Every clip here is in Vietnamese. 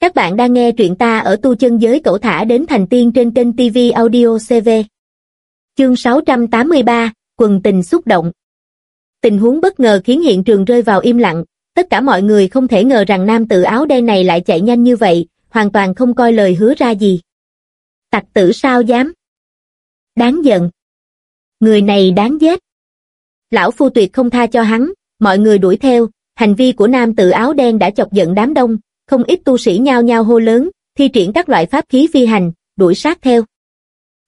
Các bạn đang nghe truyện ta ở tu chân giới cẩu thả đến thành tiên trên kênh TV Audio CV. Chương 683, quần tình xúc động. Tình huống bất ngờ khiến hiện trường rơi vào im lặng, tất cả mọi người không thể ngờ rằng nam tự áo đen này lại chạy nhanh như vậy, hoàn toàn không coi lời hứa ra gì. Tặc tử sao dám? Đáng giận. Người này đáng giết. Lão phu tuyệt không tha cho hắn, mọi người đuổi theo, hành vi của nam tự áo đen đã chọc giận đám đông, không ít tu sĩ nhao nhao hô lớn, thi triển các loại pháp khí phi hành, đuổi sát theo.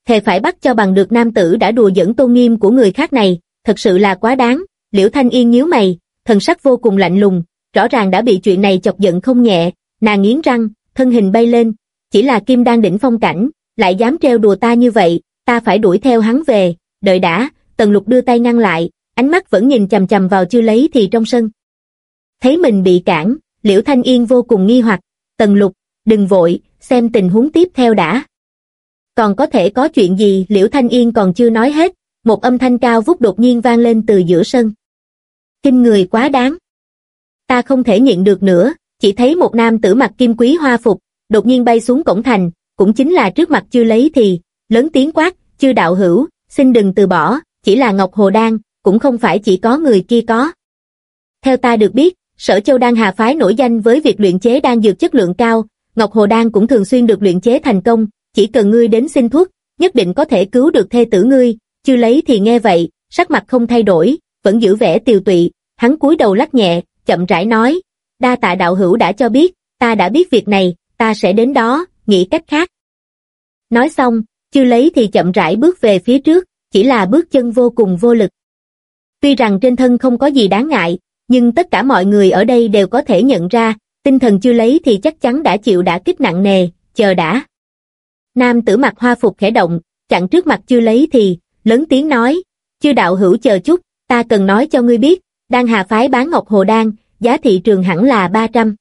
Thề phải bắt cho bằng được nam tử đã đùa dẫn tôn nghiêm của người khác này, thật sự là quá đáng, liễu thanh yên nhíu mày, thần sắc vô cùng lạnh lùng, rõ ràng đã bị chuyện này chọc giận không nhẹ, nàng nghiến răng, thân hình bay lên, chỉ là kim đang đỉnh phong cảnh, lại dám treo đùa ta như vậy, ta phải đuổi theo hắn về, đợi đã, tần lục đưa tay ngăn lại, ánh mắt vẫn nhìn chầm chầm vào chưa lấy thì trong sân. Thấy mình bị cản, Liễu Thanh Yên vô cùng nghi hoặc, tần lục, đừng vội, xem tình huống tiếp theo đã. Còn có thể có chuyện gì Liễu Thanh Yên còn chưa nói hết, một âm thanh cao vút đột nhiên vang lên từ giữa sân. Kinh người quá đáng. Ta không thể nhịn được nữa, chỉ thấy một nam tử mặc kim quý hoa phục, đột nhiên bay xuống cổng thành, cũng chính là trước mặt chưa lấy thì, lớn tiếng quát, chưa đạo hữu, xin đừng từ bỏ, chỉ là Ngọc Hồ Đan, cũng không phải chỉ có người kia có. Theo ta được biết, Sở Châu Đan Hà phái nổi danh với việc luyện chế đan dược chất lượng cao, Ngọc Hồ Đan cũng thường xuyên được luyện chế thành công, chỉ cần ngươi đến xin thuốc, nhất định có thể cứu được thê tử ngươi, chưa lấy thì nghe vậy, sắc mặt không thay đổi, vẫn giữ vẻ tiều tụy, hắn cúi đầu lắc nhẹ, chậm rãi nói, đa tạ đạo hữu đã cho biết, ta đã biết việc này, ta sẽ đến đó, nghĩ cách khác. Nói xong, chưa lấy thì chậm rãi bước về phía trước, chỉ là bước chân vô cùng vô lực. Tuy rằng trên thân không có gì đáng ngại, nhưng tất cả mọi người ở đây đều có thể nhận ra, tinh thần chưa lấy thì chắc chắn đã chịu đã kích nặng nề, chờ đã. Nam tử mặt hoa phục khẽ động, chặn trước mặt chưa lấy thì, lớn tiếng nói, chưa đạo hữu chờ chút, ta cần nói cho ngươi biết, đang hà phái bán ngọc hồ đan, giá thị trường hẳn là 300.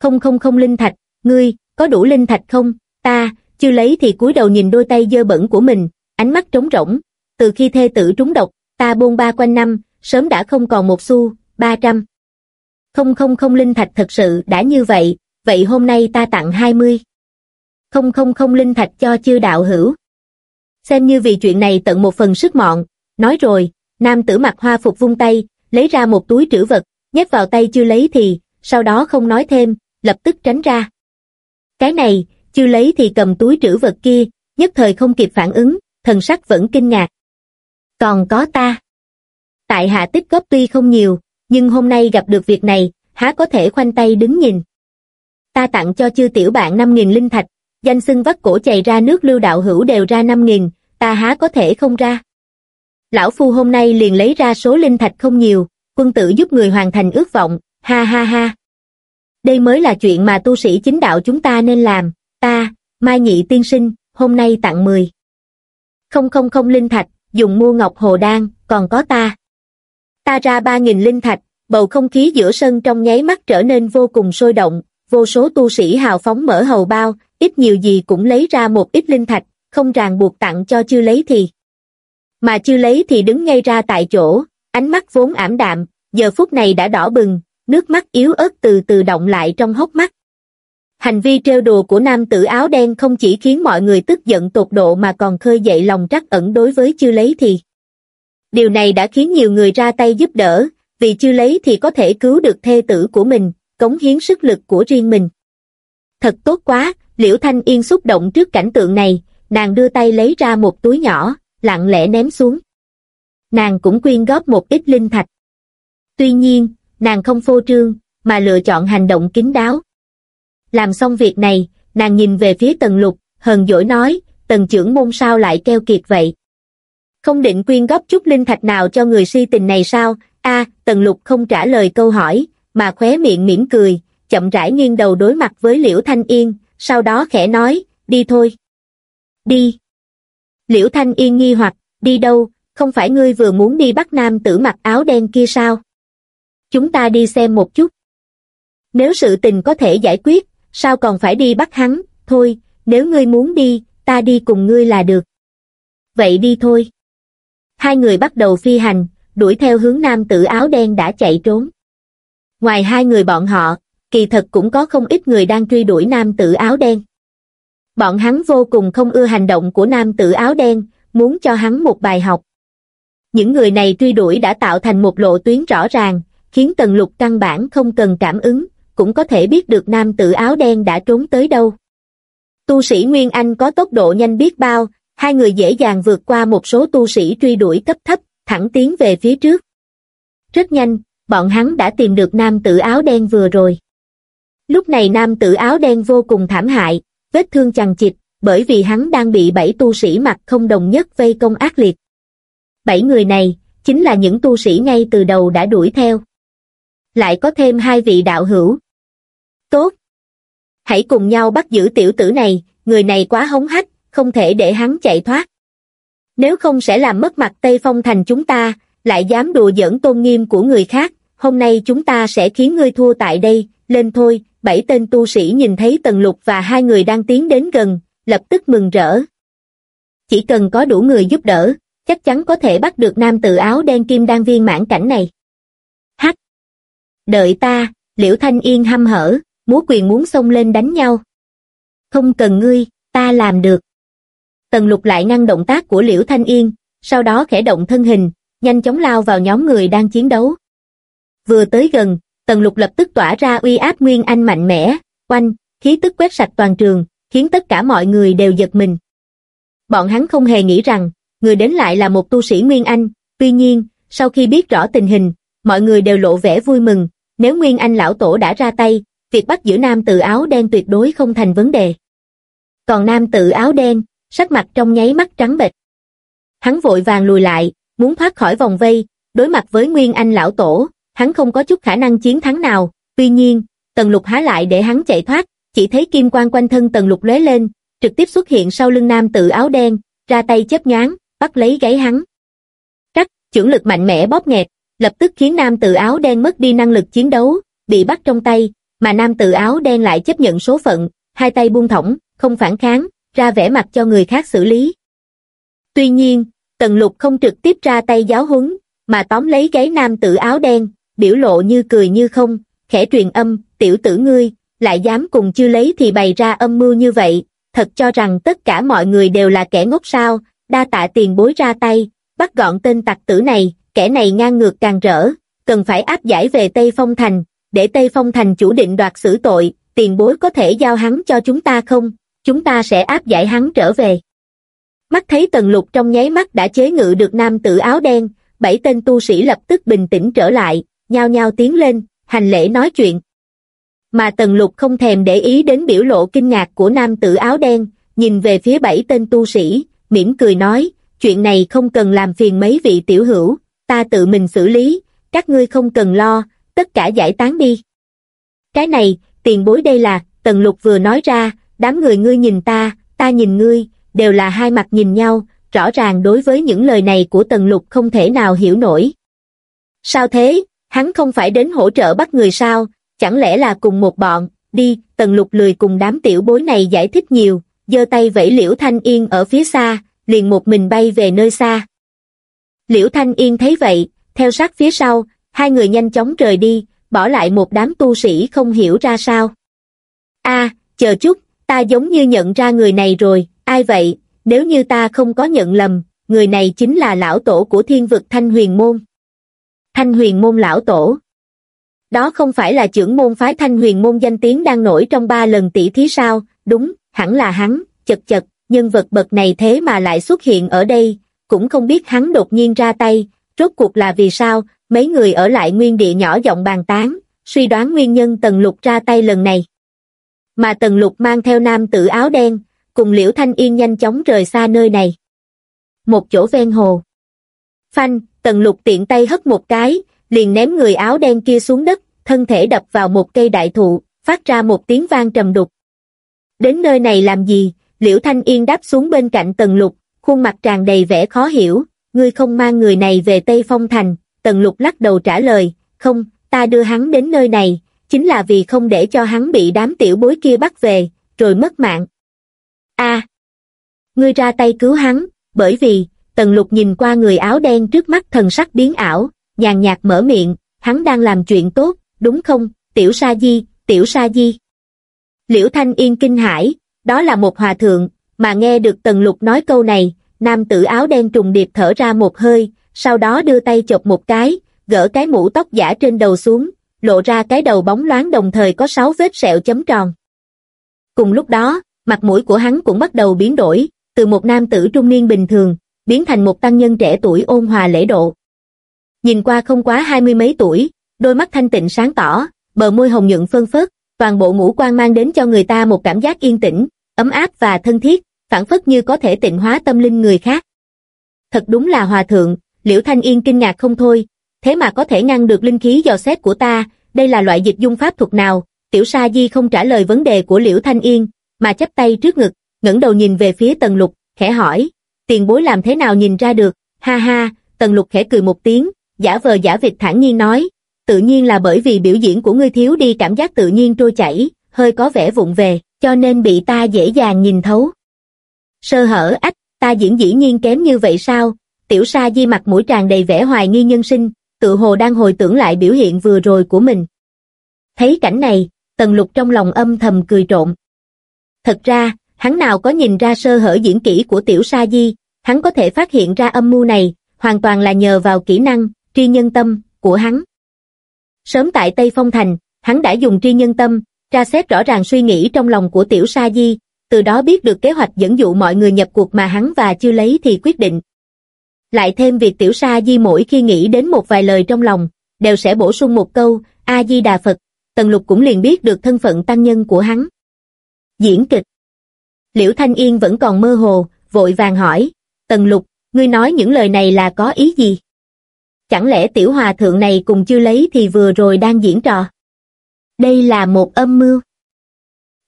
Không không không linh thạch, ngươi, có đủ linh thạch không, ta, chưa lấy thì cúi đầu nhìn đôi tay dơ bẩn của mình, ánh mắt trống rỗng, từ khi thê tử trúng độc, ta bôn ba quanh năm, sớm đã không còn một xu, 300. Không không không linh thạch thật sự đã như vậy, vậy hôm nay ta tặng 20. Không không không linh thạch cho chư đạo hữu. Xem như vì chuyện này tận một phần sức mọn, nói rồi, nam tử mặc hoa phục vung tay, lấy ra một túi trữ vật, nhét vào tay chưa lấy thì, sau đó không nói thêm, lập tức tránh ra. Cái này, chưa lấy thì cầm túi trữ vật kia, nhất thời không kịp phản ứng, thần sắc vẫn kinh ngạc. Còn có ta. Tại hạ tích góp tuy không nhiều, nhưng hôm nay gặp được việc này, há có thể khoanh tay đứng nhìn. Ta tặng cho chư tiểu bạn 5.000 linh thạch, danh xưng vắt cổ chảy ra nước lưu đạo hữu đều ra 5.000, ta há có thể không ra. Lão Phu hôm nay liền lấy ra số linh thạch không nhiều, quân tử giúp người hoàn thành ước vọng, ha ha ha. Đây mới là chuyện mà tu sĩ chính đạo chúng ta nên làm, ta, Mai Nhị Tiên Sinh, hôm nay tặng 10. Không không không linh thạch, dùng mua ngọc hồ đan, còn có ta ta ra ba nghìn linh thạch, bầu không khí giữa sân trong nháy mắt trở nên vô cùng sôi động, vô số tu sĩ hào phóng mở hầu bao, ít nhiều gì cũng lấy ra một ít linh thạch, không ràng buộc tặng cho chưa lấy thì. Mà chưa lấy thì đứng ngay ra tại chỗ, ánh mắt vốn ảm đạm, giờ phút này đã đỏ bừng, nước mắt yếu ớt từ từ động lại trong hốc mắt. Hành vi trêu đùa của nam tử áo đen không chỉ khiến mọi người tức giận tột độ mà còn khơi dậy lòng trắc ẩn đối với chưa lấy thì. Điều này đã khiến nhiều người ra tay giúp đỡ, vì chưa lấy thì có thể cứu được thê tử của mình, cống hiến sức lực của riêng mình. Thật tốt quá, Liễu Thanh Yên xúc động trước cảnh tượng này, nàng đưa tay lấy ra một túi nhỏ, lặng lẽ ném xuống. Nàng cũng quyên góp một ít linh thạch. Tuy nhiên, nàng không phô trương, mà lựa chọn hành động kín đáo. Làm xong việc này, nàng nhìn về phía tần lục, hờn dỗi nói, tần trưởng môn sao lại keo kiệt vậy không định quyên góp chút linh thạch nào cho người si tình này sao? A, Tần Lục không trả lời câu hỏi, mà khóe miệng mỉm cười, chậm rãi nghiêng đầu đối mặt với Liễu Thanh Yên, sau đó khẽ nói, đi thôi. Đi. Liễu Thanh Yên nghi hoặc, đi đâu, không phải ngươi vừa muốn đi bắt nam tử mặc áo đen kia sao? Chúng ta đi xem một chút. Nếu sự tình có thể giải quyết, sao còn phải đi bắt hắn, thôi, nếu ngươi muốn đi, ta đi cùng ngươi là được. Vậy đi thôi hai người bắt đầu phi hành, đuổi theo hướng nam tử áo đen đã chạy trốn. Ngoài hai người bọn họ, kỳ thật cũng có không ít người đang truy đuổi nam tử áo đen. Bọn hắn vô cùng không ưa hành động của nam tử áo đen, muốn cho hắn một bài học. Những người này truy đuổi đã tạo thành một lộ tuyến rõ ràng, khiến tần lục căn bản không cần cảm ứng, cũng có thể biết được nam tử áo đen đã trốn tới đâu. Tu sĩ Nguyên Anh có tốc độ nhanh biết bao, hai người dễ dàng vượt qua một số tu sĩ truy đuổi cấp thấp, thẳng tiến về phía trước. Rất nhanh, bọn hắn đã tìm được nam tử áo đen vừa rồi. Lúc này nam tử áo đen vô cùng thảm hại, vết thương chằng chịt, bởi vì hắn đang bị bảy tu sĩ mặt không đồng nhất vây công ác liệt. Bảy người này, chính là những tu sĩ ngay từ đầu đã đuổi theo. Lại có thêm hai vị đạo hữu. Tốt! Hãy cùng nhau bắt giữ tiểu tử này, người này quá hống hách, không thể để hắn chạy thoát. Nếu không sẽ làm mất mặt Tây Phong Thành chúng ta, lại dám đùa giỡn tôn nghiêm của người khác, hôm nay chúng ta sẽ khiến ngươi thua tại đây, lên thôi, bảy tên tu sĩ nhìn thấy Tần Lục và hai người đang tiến đến gần, lập tức mừng rỡ. Chỉ cần có đủ người giúp đỡ, chắc chắn có thể bắt được nam tự áo đen kim đan viên mãn cảnh này. Hắc! Đợi ta, Liễu Thanh Yên hăm hở, múa quyền muốn xông lên đánh nhau. Không cần ngươi, ta làm được. Tần lục lại ngăn động tác của Liễu Thanh Yên, sau đó khẽ động thân hình, nhanh chóng lao vào nhóm người đang chiến đấu. Vừa tới gần, tần lục lập tức tỏa ra uy áp nguyên anh mạnh mẽ, quanh, khí tức quét sạch toàn trường, khiến tất cả mọi người đều giật mình. Bọn hắn không hề nghĩ rằng, người đến lại là một tu sĩ Nguyên Anh, tuy nhiên, sau khi biết rõ tình hình, mọi người đều lộ vẻ vui mừng, nếu Nguyên Anh lão tổ đã ra tay, việc bắt giữ nam tự áo đen tuyệt đối không thành vấn đề. Còn nam tự áo đen, sắc mặt trong nháy mắt trắng bệch. Hắn vội vàng lùi lại, muốn thoát khỏi vòng vây, đối mặt với Nguyên Anh lão tổ, hắn không có chút khả năng chiến thắng nào, tuy nhiên, Tần Lục há lại để hắn chạy thoát, chỉ thấy kim quang quanh thân Tần Lục lóe lên, trực tiếp xuất hiện sau lưng nam tự áo đen, ra tay chớp nhoáng, bắt lấy gáy hắn. Cắt, chưởng lực mạnh mẽ bóp nghẹt, lập tức khiến nam tự áo đen mất đi năng lực chiến đấu, bị bắt trong tay, mà nam tự áo đen lại chấp nhận số phận, hai tay buông thõng, không phản kháng, ra vẻ mặt cho người khác xử lý. Tuy nhiên, Tần Lục không trực tiếp ra tay giáo huấn, mà tóm lấy gáy nam tử áo đen, biểu lộ như cười như không, khẽ truyền âm, tiểu tử ngươi, lại dám cùng chưa lấy thì bày ra âm mưu như vậy, thật cho rằng tất cả mọi người đều là kẻ ngốc sao, đa tạ tiền bối ra tay, bắt gọn tên tặc tử này, kẻ này ngang ngược càng rỡ, cần phải áp giải về Tây Phong Thành, để Tây Phong Thành chủ định đoạt xử tội, tiền bối có thể giao hắn cho chúng ta không, chúng ta sẽ áp giải hắn trở về. Mắt thấy tần lục trong nháy mắt đã chế ngự được nam tử áo đen, bảy tên tu sĩ lập tức bình tĩnh trở lại, nhao nhao tiến lên, hành lễ nói chuyện. Mà tần lục không thèm để ý đến biểu lộ kinh ngạc của nam tử áo đen, nhìn về phía bảy tên tu sĩ, mỉm cười nói, chuyện này không cần làm phiền mấy vị tiểu hữu, ta tự mình xử lý, các ngươi không cần lo, tất cả giải tán đi. Cái này, tiền bối đây là, tần lục vừa nói ra, đám người ngươi nhìn ta, ta nhìn ngươi, đều là hai mặt nhìn nhau, rõ ràng đối với những lời này của tần lục không thể nào hiểu nổi. Sao thế, hắn không phải đến hỗ trợ bắt người sao, chẳng lẽ là cùng một bọn, đi, tần lục lười cùng đám tiểu bối này giải thích nhiều, giơ tay vẫy liễu thanh yên ở phía xa, liền một mình bay về nơi xa. Liễu thanh yên thấy vậy, theo sát phía sau, hai người nhanh chóng rời đi, bỏ lại một đám tu sĩ không hiểu ra sao. a chờ chút, ta giống như nhận ra người này rồi, ai vậy, nếu như ta không có nhận lầm, người này chính là lão tổ của thiên vực Thanh Huyền Môn. Thanh Huyền Môn lão tổ. Đó không phải là trưởng môn phái Thanh Huyền Môn danh tiếng đang nổi trong ba lần tỷ thí sao, đúng, hẳn là hắn, chật chật, nhân vật bậc này thế mà lại xuất hiện ở đây, cũng không biết hắn đột nhiên ra tay, rốt cuộc là vì sao, mấy người ở lại nguyên địa nhỏ giọng bàn tán, suy đoán nguyên nhân Tần Lục ra tay lần này. Mà Tần Lục mang theo nam tử áo đen, cùng Liễu Thanh Yên nhanh chóng rời xa nơi này. Một chỗ ven hồ. Phanh, Tần Lục tiện tay hất một cái, liền ném người áo đen kia xuống đất, thân thể đập vào một cây đại thụ, phát ra một tiếng vang trầm đục. Đến nơi này làm gì? Liễu Thanh Yên đáp xuống bên cạnh Tần Lục, khuôn mặt tràn đầy vẻ khó hiểu, ngươi không mang người này về Tây Phong Thành, Tần Lục lắc đầu trả lời, không, ta đưa hắn đến nơi này, chính là vì không để cho hắn bị đám tiểu bối kia bắt về, rồi mất mạng. a ngươi ra tay cứu hắn, bởi vì, Tần Lục nhìn qua người áo đen trước mắt thần sắc biến ảo, nhàn nhạt mở miệng, hắn đang làm chuyện tốt, đúng không, tiểu sa di, tiểu sa di. Liễu Thanh Yên kinh hãi, đó là một hòa thượng, mà nghe được Tần Lục nói câu này, nam tử áo đen trùng điệp thở ra một hơi, sau đó đưa tay chọc một cái, gỡ cái mũ tóc giả trên đầu xuống, lộ ra cái đầu bóng loáng đồng thời có sáu vết sẹo chấm tròn. Cùng lúc đó, mặt mũi của hắn cũng bắt đầu biến đổi, từ một nam tử trung niên bình thường, biến thành một tăng nhân trẻ tuổi ôn hòa lễ độ. Nhìn qua không quá hai mươi mấy tuổi, đôi mắt thanh tịnh sáng tỏ, bờ môi hồng nhuận phân phớt, toàn bộ ngũ quan mang đến cho người ta một cảm giác yên tĩnh, ấm áp và thân thiết, phản phất như có thể tịnh hóa tâm linh người khác. Thật đúng là hòa thượng, Liễu Thanh Yên kinh ngạc không thôi, thế mà có thể ngăn được linh khí dò xét của ta, đây là loại dịch dung pháp thuật nào? Tiểu Sa Di không trả lời vấn đề của Liễu Thanh Yên, mà chắp tay trước ngực, ngẩng đầu nhìn về phía Tần Lục, khẽ hỏi, tiền bối làm thế nào nhìn ra được, ha ha, Tần Lục khẽ cười một tiếng, giả vờ giả vịt thản nhiên nói, tự nhiên là bởi vì biểu diễn của ngươi thiếu đi cảm giác tự nhiên trôi chảy, hơi có vẻ vụng về, cho nên bị ta dễ dàng nhìn thấu. Sơ hở ách, ta diễn dĩ nhiên kém như vậy sao? Tiểu sa di mặt mũi tràn đầy vẻ hoài nghi nhân sinh, tự hồ đang hồi tưởng lại biểu hiện vừa rồi của mình. Thấy cảnh này, tần lục trong lòng âm thầm cười trộn. Thật ra, hắn nào có nhìn ra sơ hở diễn kỹ của tiểu sa di, hắn có thể phát hiện ra âm mưu này, hoàn toàn là nhờ vào kỹ năng, tri nhân tâm, của hắn. Sớm tại Tây Phong Thành, hắn đã dùng tri nhân tâm, tra xét rõ ràng suy nghĩ trong lòng của tiểu sa di, từ đó biết được kế hoạch dẫn dụ mọi người nhập cuộc mà hắn và chưa lấy thì quyết định. Lại thêm việc tiểu sa di mỗi khi nghĩ đến một vài lời trong lòng, đều sẽ bổ sung một câu, A-di-đà Phật, Tần Lục cũng liền biết được thân phận tăng nhân của hắn. Diễn kịch Liễu Thanh Yên vẫn còn mơ hồ, vội vàng hỏi, Tần Lục, ngươi nói những lời này là có ý gì? Chẳng lẽ tiểu hòa thượng này cùng chưa lấy thì vừa rồi đang diễn trò? Đây là một âm mưu.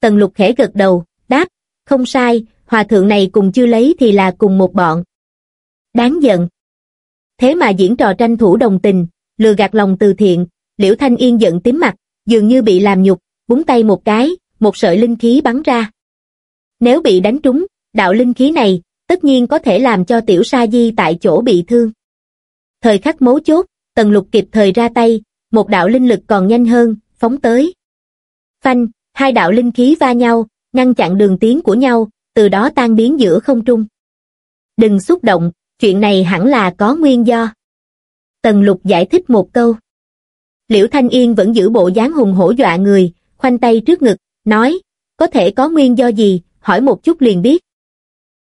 Tần Lục khẽ gật đầu, đáp, không sai, hòa thượng này cùng chưa lấy thì là cùng một bọn. Đáng giận. Thế mà diễn trò tranh thủ đồng tình, lừa gạt lòng từ thiện, Liễu Thanh Yên giận tím mặt, dường như bị làm nhục, búng tay một cái, một sợi linh khí bắn ra. Nếu bị đánh trúng, đạo linh khí này, tất nhiên có thể làm cho tiểu sa di tại chỗ bị thương. Thời khắc mấu chốt, tần lục kịp thời ra tay, một đạo linh lực còn nhanh hơn, phóng tới. Phanh, hai đạo linh khí va nhau, ngăn chặn đường tiến của nhau, từ đó tan biến giữa không trung. Đừng xúc động, chuyện này hẳn là có nguyên do. Tần lục giải thích một câu. Liễu Thanh Yên vẫn giữ bộ dáng hùng hổ dọa người, khoanh tay trước ngực, nói, có thể có nguyên do gì, hỏi một chút liền biết.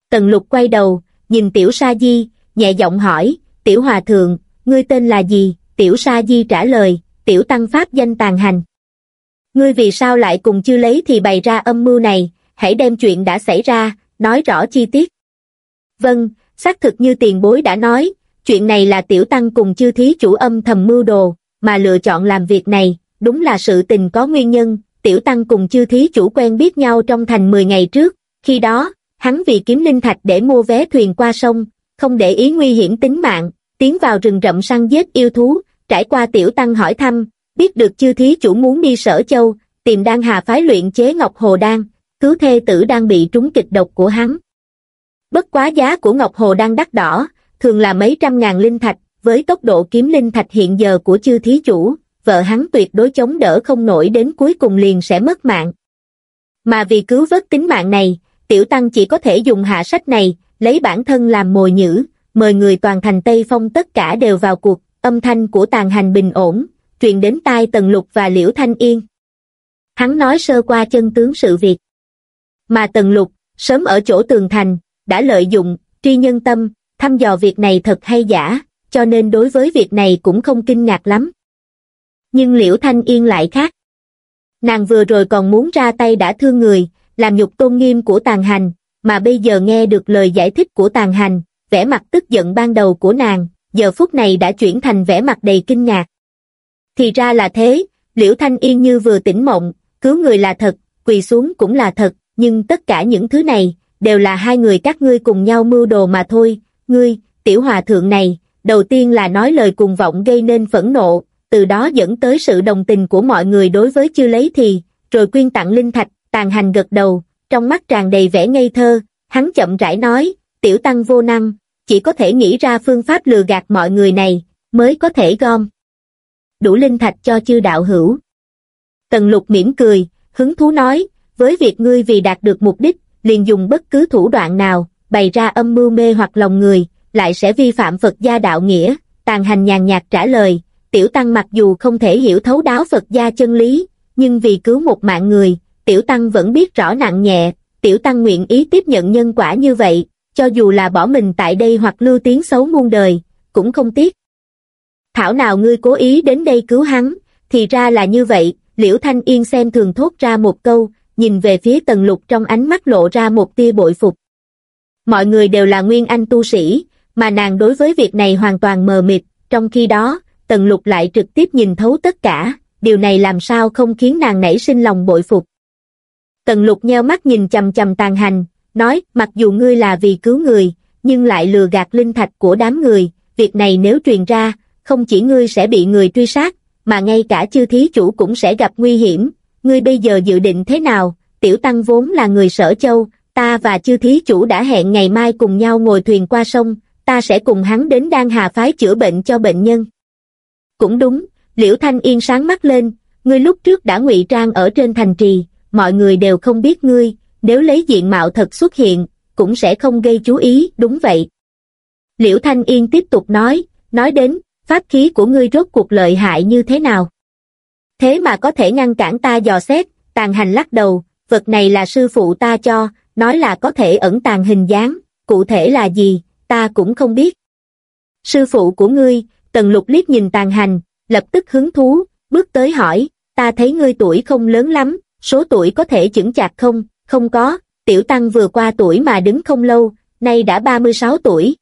Tần lục quay đầu, nhìn tiểu sa di, nhẹ giọng hỏi, tiểu hòa thượng, ngươi tên là gì? Tiểu sa di trả lời, tiểu tăng pháp danh tàn hành. Ngươi vì sao lại cùng chưa lấy thì bày ra âm mưu này, hãy đem chuyện đã xảy ra, nói rõ chi tiết. Vâng, xác thực như tiền bối đã nói, chuyện này là tiểu tăng cùng chư thí chủ âm thầm mưu đồ, mà lựa chọn làm việc này, đúng là sự tình có nguyên nhân, tiểu tăng cùng chư thí chủ quen biết nhau trong thành 10 ngày trước, khi đó, hắn vì kiếm linh thạch để mua vé thuyền qua sông, không để ý nguy hiểm tính mạng, tiến vào rừng rậm săn giết yêu thú, trải qua tiểu tăng hỏi thăm, biết được chư thí chủ muốn đi sở châu, tìm đan hà phái luyện chế ngọc hồ đan, cứu thê tử đang bị trúng kịch độc của hắn. Bất quá giá của ngọc hồ đang đắt đỏ, thường là mấy trăm ngàn linh thạch, với tốc độ kiếm linh thạch hiện giờ của chư thí chủ, vợ hắn tuyệt đối chống đỡ không nổi đến cuối cùng liền sẽ mất mạng. Mà vì cứu vớt tính mạng này, tiểu tăng chỉ có thể dùng hạ sách này, lấy bản thân làm mồi nhữ, mời người toàn thành Tây Phong tất cả đều vào cuộc, âm thanh của tàn hành bình ổn, truyền đến tai Tần Lục và Liễu Thanh Yên. Hắn nói sơ qua chân tướng sự việc. Mà Tần Lục, sớm ở chỗ tường thành, đã lợi dụng, tri nhân tâm, thăm dò việc này thật hay giả, cho nên đối với việc này cũng không kinh ngạc lắm. Nhưng Liễu Thanh Yên lại khác. Nàng vừa rồi còn muốn ra tay đã thương người, làm nhục tôn nghiêm của tàn hành, mà bây giờ nghe được lời giải thích của tàn hành, vẻ mặt tức giận ban đầu của nàng, giờ phút này đã chuyển thành vẻ mặt đầy kinh ngạc. Thì ra là thế, Liễu Thanh Yên như vừa tỉnh mộng, cứu người là thật, quỳ xuống cũng là thật, nhưng tất cả những thứ này, đều là hai người các ngươi cùng nhau mưu đồ mà thôi, ngươi, tiểu hòa thượng này, đầu tiên là nói lời cùng vọng gây nên phẫn nộ, từ đó dẫn tới sự đồng tình của mọi người đối với chưa lấy thì, rồi quyên tặng linh thạch, tàn hành gật đầu, trong mắt tràn đầy vẻ ngây thơ, hắn chậm rãi nói, tiểu tăng vô năng, chỉ có thể nghĩ ra phương pháp lừa gạt mọi người này, mới có thể gom. Đủ linh thạch cho chư đạo hữu. Tần lục mỉm cười, hứng thú nói, với việc ngươi vì đạt được mục đích, liền dùng bất cứ thủ đoạn nào, bày ra âm mưu mê hoặc lòng người, lại sẽ vi phạm Phật gia đạo nghĩa, tàn hành nhàn nhạt trả lời, tiểu tăng mặc dù không thể hiểu thấu đáo Phật gia chân lý, nhưng vì cứu một mạng người, tiểu tăng vẫn biết rõ nặng nhẹ, tiểu tăng nguyện ý tiếp nhận nhân quả như vậy, cho dù là bỏ mình tại đây hoặc lưu tiếng xấu muôn đời, cũng không tiếc. Thảo nào ngươi cố ý đến đây cứu hắn, thì ra là như vậy, liễu thanh yên xem thường thốt ra một câu, nhìn về phía tần lục trong ánh mắt lộ ra một tia bội phục. Mọi người đều là nguyên anh tu sĩ, mà nàng đối với việc này hoàn toàn mờ mịt, trong khi đó, tần lục lại trực tiếp nhìn thấu tất cả, điều này làm sao không khiến nàng nảy sinh lòng bội phục. Tần lục nheo mắt nhìn chầm chầm tàn hành, nói, mặc dù ngươi là vì cứu người, nhưng lại lừa gạt linh thạch của đám người, việc này nếu truyền ra, không chỉ ngươi sẽ bị người truy sát, mà ngay cả chư thí chủ cũng sẽ gặp nguy hiểm, ngươi bây giờ dự định thế nào, tiểu tăng vốn là người sở châu, ta và chư thí chủ đã hẹn ngày mai cùng nhau ngồi thuyền qua sông, ta sẽ cùng hắn đến Đan Hà phái chữa bệnh cho bệnh nhân. Cũng đúng, Liễu Thanh Yên sáng mắt lên, ngươi lúc trước đã ngụy trang ở trên thành trì, mọi người đều không biết ngươi, nếu lấy diện mạo thật xuất hiện, cũng sẽ không gây chú ý, đúng vậy. Liễu Thanh Yên tiếp tục nói, nói đến, pháp khí của ngươi rốt cuộc lợi hại như thế nào? Thế mà có thể ngăn cản ta dò xét, tàn hành lắc đầu, vật này là sư phụ ta cho, nói là có thể ẩn tàng hình dáng, cụ thể là gì, ta cũng không biết. Sư phụ của ngươi, tần lục liếc nhìn tàn hành, lập tức hứng thú, bước tới hỏi, ta thấy ngươi tuổi không lớn lắm, số tuổi có thể chững chạc không, không có, tiểu tăng vừa qua tuổi mà đứng không lâu, nay đã 36 tuổi.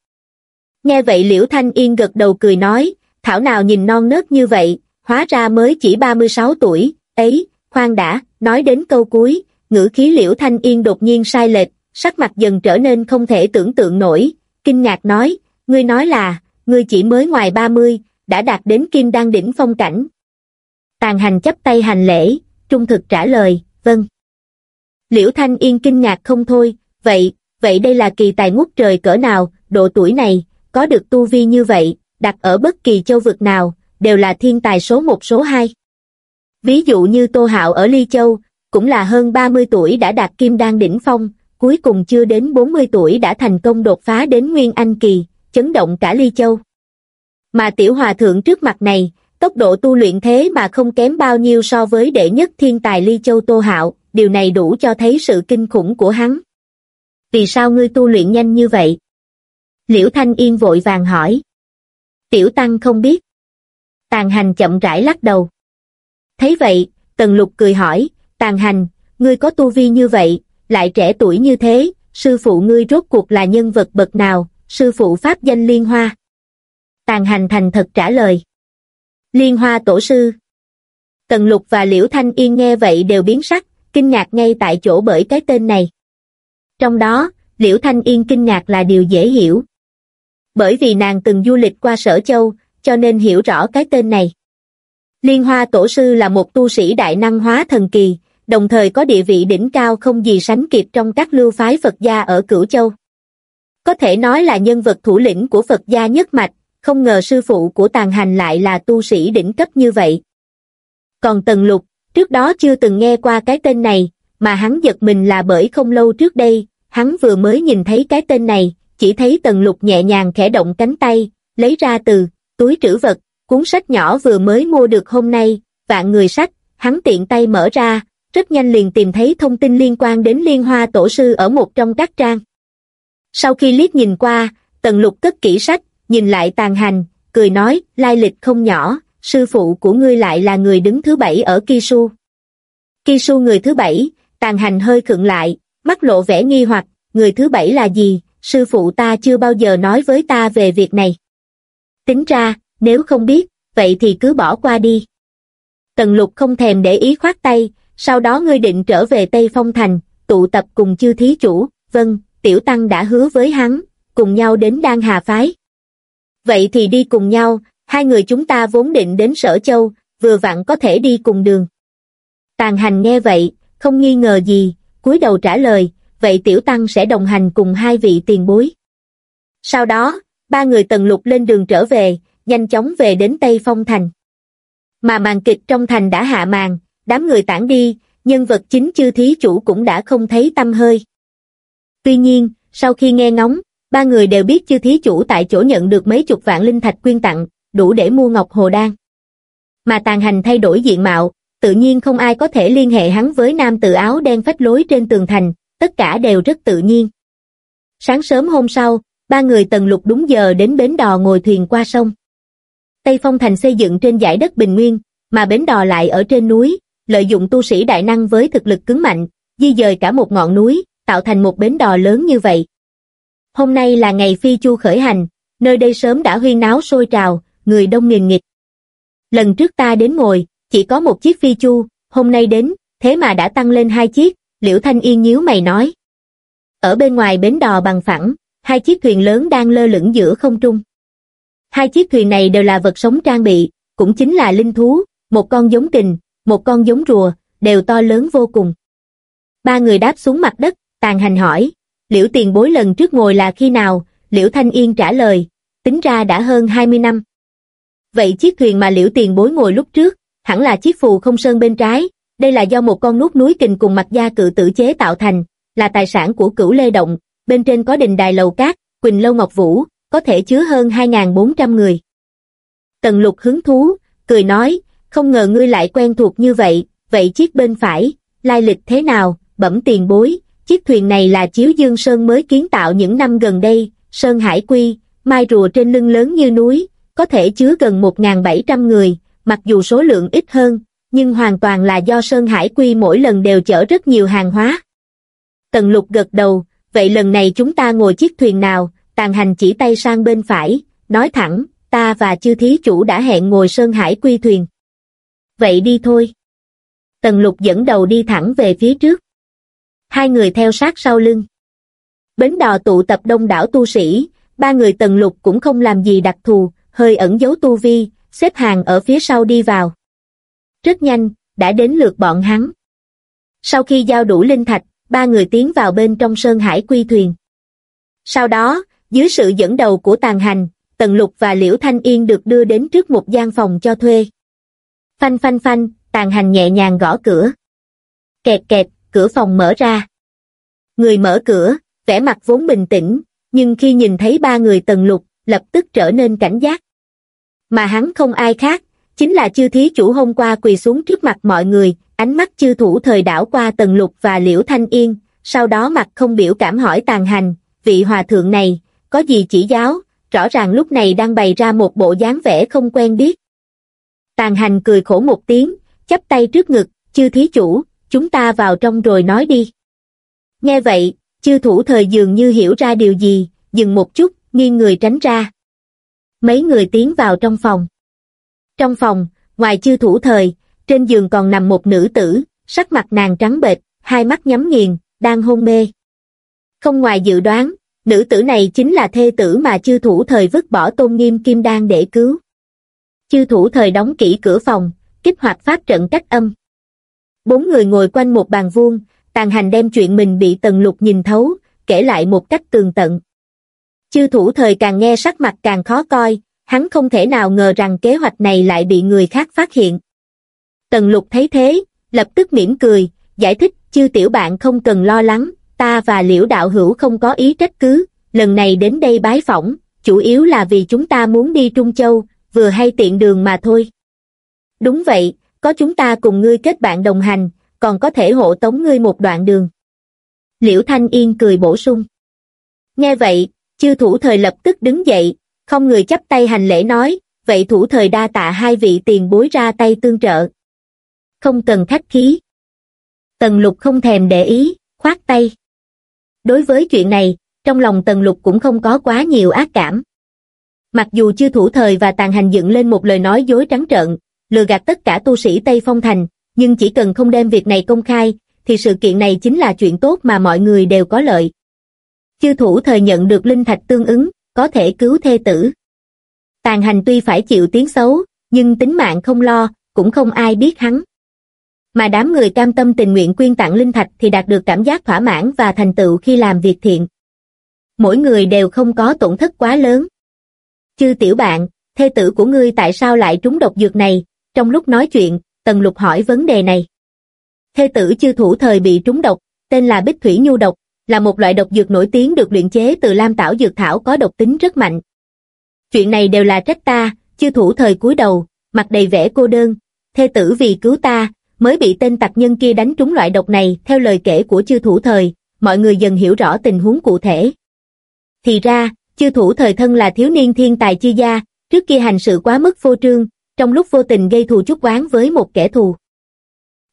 Nghe vậy Liễu Thanh Yên gật đầu cười nói, thảo nào nhìn non nớt như vậy, hóa ra mới chỉ 36 tuổi, ấy, khoan đã, nói đến câu cuối, ngữ khí Liễu Thanh Yên đột nhiên sai lệch, sắc mặt dần trở nên không thể tưởng tượng nổi, kinh ngạc nói, ngươi nói là, ngươi chỉ mới ngoài 30, đã đạt đến kim đan đỉnh phong cảnh. Tàn hành chấp tay hành lễ, trung thực trả lời, vâng. Liễu Thanh Yên kinh ngạc không thôi, vậy, vậy đây là kỳ tài ngút trời cỡ nào, độ tuổi này, có được tu vi như vậy, đặt ở bất kỳ châu vực nào, đều là thiên tài số một số hai. Ví dụ như Tô Hạo ở Ly Châu, cũng là hơn 30 tuổi đã đạt kim đan đỉnh phong, cuối cùng chưa đến 40 tuổi đã thành công đột phá đến Nguyên Anh Kỳ, chấn động cả Ly Châu. Mà Tiểu Hòa Thượng trước mặt này, tốc độ tu luyện thế mà không kém bao nhiêu so với đệ nhất thiên tài Ly Châu Tô Hạo, điều này đủ cho thấy sự kinh khủng của hắn. Vì sao ngươi tu luyện nhanh như vậy? Liễu Thanh Yên vội vàng hỏi. Tiểu Tăng không biết. Tàn hành chậm rãi lắc đầu. Thấy vậy, Tần Lục cười hỏi, Tàn hành, ngươi có tu vi như vậy, lại trẻ tuổi như thế, sư phụ ngươi rốt cuộc là nhân vật bậc nào, sư phụ pháp danh Liên Hoa. Tàn hành thành thật trả lời. Liên Hoa tổ sư. Tần Lục và Liễu Thanh Yên nghe vậy đều biến sắc, kinh ngạc ngay tại chỗ bởi cái tên này. Trong đó, Liễu Thanh Yên kinh ngạc là điều dễ hiểu. Bởi vì nàng từng du lịch qua Sở Châu, cho nên hiểu rõ cái tên này. Liên Hoa Tổ Sư là một tu sĩ đại năng hóa thần kỳ, đồng thời có địa vị đỉnh cao không gì sánh kịp trong các lưu phái Phật gia ở Cửu Châu. Có thể nói là nhân vật thủ lĩnh của Phật gia nhất mạch, không ngờ sư phụ của tàn hành lại là tu sĩ đỉnh cấp như vậy. Còn Tần Lục, trước đó chưa từng nghe qua cái tên này, mà hắn giật mình là bởi không lâu trước đây, hắn vừa mới nhìn thấy cái tên này, chỉ thấy Tần Lục nhẹ nhàng khẽ động cánh tay, lấy ra từ túi trữ vật, cuốn sách nhỏ vừa mới mua được hôm nay, vạn người sách, hắn tiện tay mở ra, rất nhanh liền tìm thấy thông tin liên quan đến liên hoa tổ sư ở một trong các trang. Sau khi liếc nhìn qua, Tần Lục cất kỹ sách, nhìn lại tàn hành, cười nói, lai lịch không nhỏ, sư phụ của ngươi lại là người đứng thứ bảy ở Kisu. Kisu người thứ bảy, tàn hành hơi khựng lại, mắt lộ vẻ nghi hoặc, người thứ bảy là gì, sư phụ ta chưa bao giờ nói với ta về việc này. Tính ra, nếu không biết, vậy thì cứ bỏ qua đi. Tần lục không thèm để ý khoát tay, sau đó ngươi định trở về Tây Phong Thành, tụ tập cùng chư thí chủ, vâng, tiểu tăng đã hứa với hắn, cùng nhau đến Đan Hà Phái. Vậy thì đi cùng nhau, hai người chúng ta vốn định đến Sở Châu, vừa vặn có thể đi cùng đường. Tàn hành nghe vậy, không nghi ngờ gì, cúi đầu trả lời, vậy tiểu tăng sẽ đồng hành cùng hai vị tiền bối. Sau đó, ba người tần lục lên đường trở về, nhanh chóng về đến Tây Phong Thành. Mà màn kịch trong thành đã hạ màn, đám người tản đi, nhân vật chính chư thí chủ cũng đã không thấy tâm hơi. Tuy nhiên, sau khi nghe ngóng, ba người đều biết chư thí chủ tại chỗ nhận được mấy chục vạn linh thạch quyên tặng, đủ để mua ngọc hồ đan. Mà tàn hành thay đổi diện mạo, tự nhiên không ai có thể liên hệ hắn với nam tự áo đen phách lối trên tường thành, tất cả đều rất tự nhiên. Sáng sớm hôm sau, ba người tần lục đúng giờ đến bến đò ngồi thuyền qua sông. Tây Phong Thành xây dựng trên giải đất bình nguyên, mà bến đò lại ở trên núi, lợi dụng tu sĩ đại năng với thực lực cứng mạnh, di dời cả một ngọn núi, tạo thành một bến đò lớn như vậy. Hôm nay là ngày phi chu khởi hành, nơi đây sớm đã huyên náo sôi trào, người đông nghìn nghịch. Lần trước ta đến ngồi, chỉ có một chiếc phi chu, hôm nay đến, thế mà đã tăng lên hai chiếc, Liễu Thanh Yên nhíu mày nói. Ở bên ngoài bến đò bằng phẳng, hai chiếc thuyền lớn đang lơ lửng giữa không trung. Hai chiếc thuyền này đều là vật sống trang bị, cũng chính là linh thú, một con giống kình, một con giống rùa, đều to lớn vô cùng. Ba người đáp xuống mặt đất, tàn hành hỏi, liễu tiền bối lần trước ngồi là khi nào, liễu thanh yên trả lời, tính ra đã hơn 20 năm. Vậy chiếc thuyền mà liễu tiền bối ngồi lúc trước, hẳn là chiếc phù không sơn bên trái, đây là do một con nút núi kình cùng mặt da cự tử chế tạo thành, là tài sản của cửu lê động, bên trên có đình đài lầu cát, quỳnh lâu ngọc vũ, có thể chứa hơn 2.400 người. Tần lục hứng thú, cười nói, không ngờ ngươi lại quen thuộc như vậy, vậy chiếc bên phải, lai lịch thế nào, bẩm tiền bối, chiếc thuyền này là chiếu dương sơn mới kiến tạo những năm gần đây, sơn hải quy, mai rùa trên lưng lớn như núi, có thể chứa gần 1.700 người, mặc dù số lượng ít hơn, nhưng hoàn toàn là do Sơn Hải Quy mỗi lần đều chở rất nhiều hàng hóa. Tần lục gật đầu, vậy lần này chúng ta ngồi chiếc thuyền nào, tàn hành chỉ tay sang bên phải, nói thẳng, ta và chư thí chủ đã hẹn ngồi Sơn Hải Quy thuyền. Vậy đi thôi. Tần lục dẫn đầu đi thẳng về phía trước. Hai người theo sát sau lưng. Bến đò tụ tập đông đảo tu sĩ, ba người tần lục cũng không làm gì đặc thù, hơi ẩn giấu tu vi, xếp hàng ở phía sau đi vào. Rất nhanh, đã đến lượt bọn hắn. Sau khi giao đủ linh thạch, ba người tiến vào bên trong sơn hải quy thuyền. Sau đó, dưới sự dẫn đầu của tàn hành, Tần Lục và Liễu Thanh Yên được đưa đến trước một gian phòng cho thuê. Phanh phanh phanh, tàn hành nhẹ nhàng gõ cửa. Kẹt kẹt, cửa phòng mở ra. Người mở cửa, vẻ mặt vốn bình tĩnh, nhưng khi nhìn thấy ba người Tần Lục, lập tức trở nên cảnh giác. Mà hắn không ai khác, chính là chư thí chủ hôm qua quỳ xuống trước mặt mọi người, ánh mắt chư thủ thời đảo qua Tần Lục và Liễu Thanh Yên, sau đó mặt không biểu cảm hỏi tàn hành, vị hòa thượng này, có gì chỉ giáo, rõ ràng lúc này đang bày ra một bộ dáng vẻ không quen biết. Tàn hành cười khổ một tiếng, chắp tay trước ngực, chư thí chủ, chúng ta vào trong rồi nói đi. Nghe vậy, chư thủ thời dường như hiểu ra điều gì, dừng một chút, nghiêng người tránh ra. Mấy người tiến vào trong phòng. Trong phòng, ngoài chư thủ thời, trên giường còn nằm một nữ tử, sắc mặt nàng trắng bệch, hai mắt nhắm nghiền, đang hôn mê. Không ngoài dự đoán, nữ tử này chính là thê tử mà chư thủ thời vứt bỏ tôn nghiêm kim đan để cứu. Chư thủ thời đóng kỹ cửa phòng, kích hoạt phát trận cách âm. Bốn người ngồi quanh một bàn vuông, tàn hành đem chuyện mình bị tần lục nhìn thấu, kể lại một cách tường tận. Chư thủ thời càng nghe sắc mặt càng khó coi, hắn không thể nào ngờ rằng kế hoạch này lại bị người khác phát hiện. Tần lục thấy thế, lập tức mỉm cười, giải thích, chư tiểu bạn không cần lo lắng, ta và liễu đạo hữu không có ý trách cứ, lần này đến đây bái phỏng, chủ yếu là vì chúng ta muốn đi Trung Châu, vừa hay tiện đường mà thôi. Đúng vậy, có chúng ta cùng ngươi kết bạn đồng hành, còn có thể hộ tống ngươi một đoạn đường. Liễu Thanh Yên cười bổ sung. Nghe vậy, chư thủ thời lập tức đứng dậy, không người chấp tay hành lễ nói, vậy thủ thời đa tạ hai vị tiền bối ra tay tương trợ. Không cần khách khí. Tần lục không thèm để ý, khoát tay. Đối với chuyện này, trong lòng tần lục cũng không có quá nhiều ác cảm. Mặc dù chưa thủ thời và tàn hành dựng lên một lời nói dối trắng trợn, lừa gạt tất cả tu sĩ Tây Phong Thành, nhưng chỉ cần không đem việc này công khai, thì sự kiện này chính là chuyện tốt mà mọi người đều có lợi. Chư thủ thời nhận được linh thạch tương ứng, có thể cứu thê tử. Tàn hành tuy phải chịu tiếng xấu, nhưng tính mạng không lo, cũng không ai biết hắn. Mà đám người cam tâm tình nguyện quyên tặng linh thạch thì đạt được cảm giác thỏa mãn và thành tựu khi làm việc thiện. Mỗi người đều không có tổn thất quá lớn. Chư tiểu bạn, thê tử của ngươi tại sao lại trúng độc dược này? Trong lúc nói chuyện, Tần Lục hỏi vấn đề này. Thê tử chư thủ thời bị trúng độc, tên là Bích Thủy Nhu độc, là một loại độc dược nổi tiếng được luyện chế từ lam tảo dược thảo có độc tính rất mạnh. Chuyện này đều là trách ta, chư thủ thời cúi đầu, mặt đầy vẻ cô đơn, thê tử vì cứu ta, mới bị tên tặc nhân kia đánh trúng loại độc này, theo lời kể của chư thủ thời, mọi người dần hiểu rõ tình huống cụ thể. Thì ra, chư thủ thời thân là thiếu niên thiên tài chi gia, trước kia hành sự quá mức vô trương, trong lúc vô tình gây thù chút oán với một kẻ thù.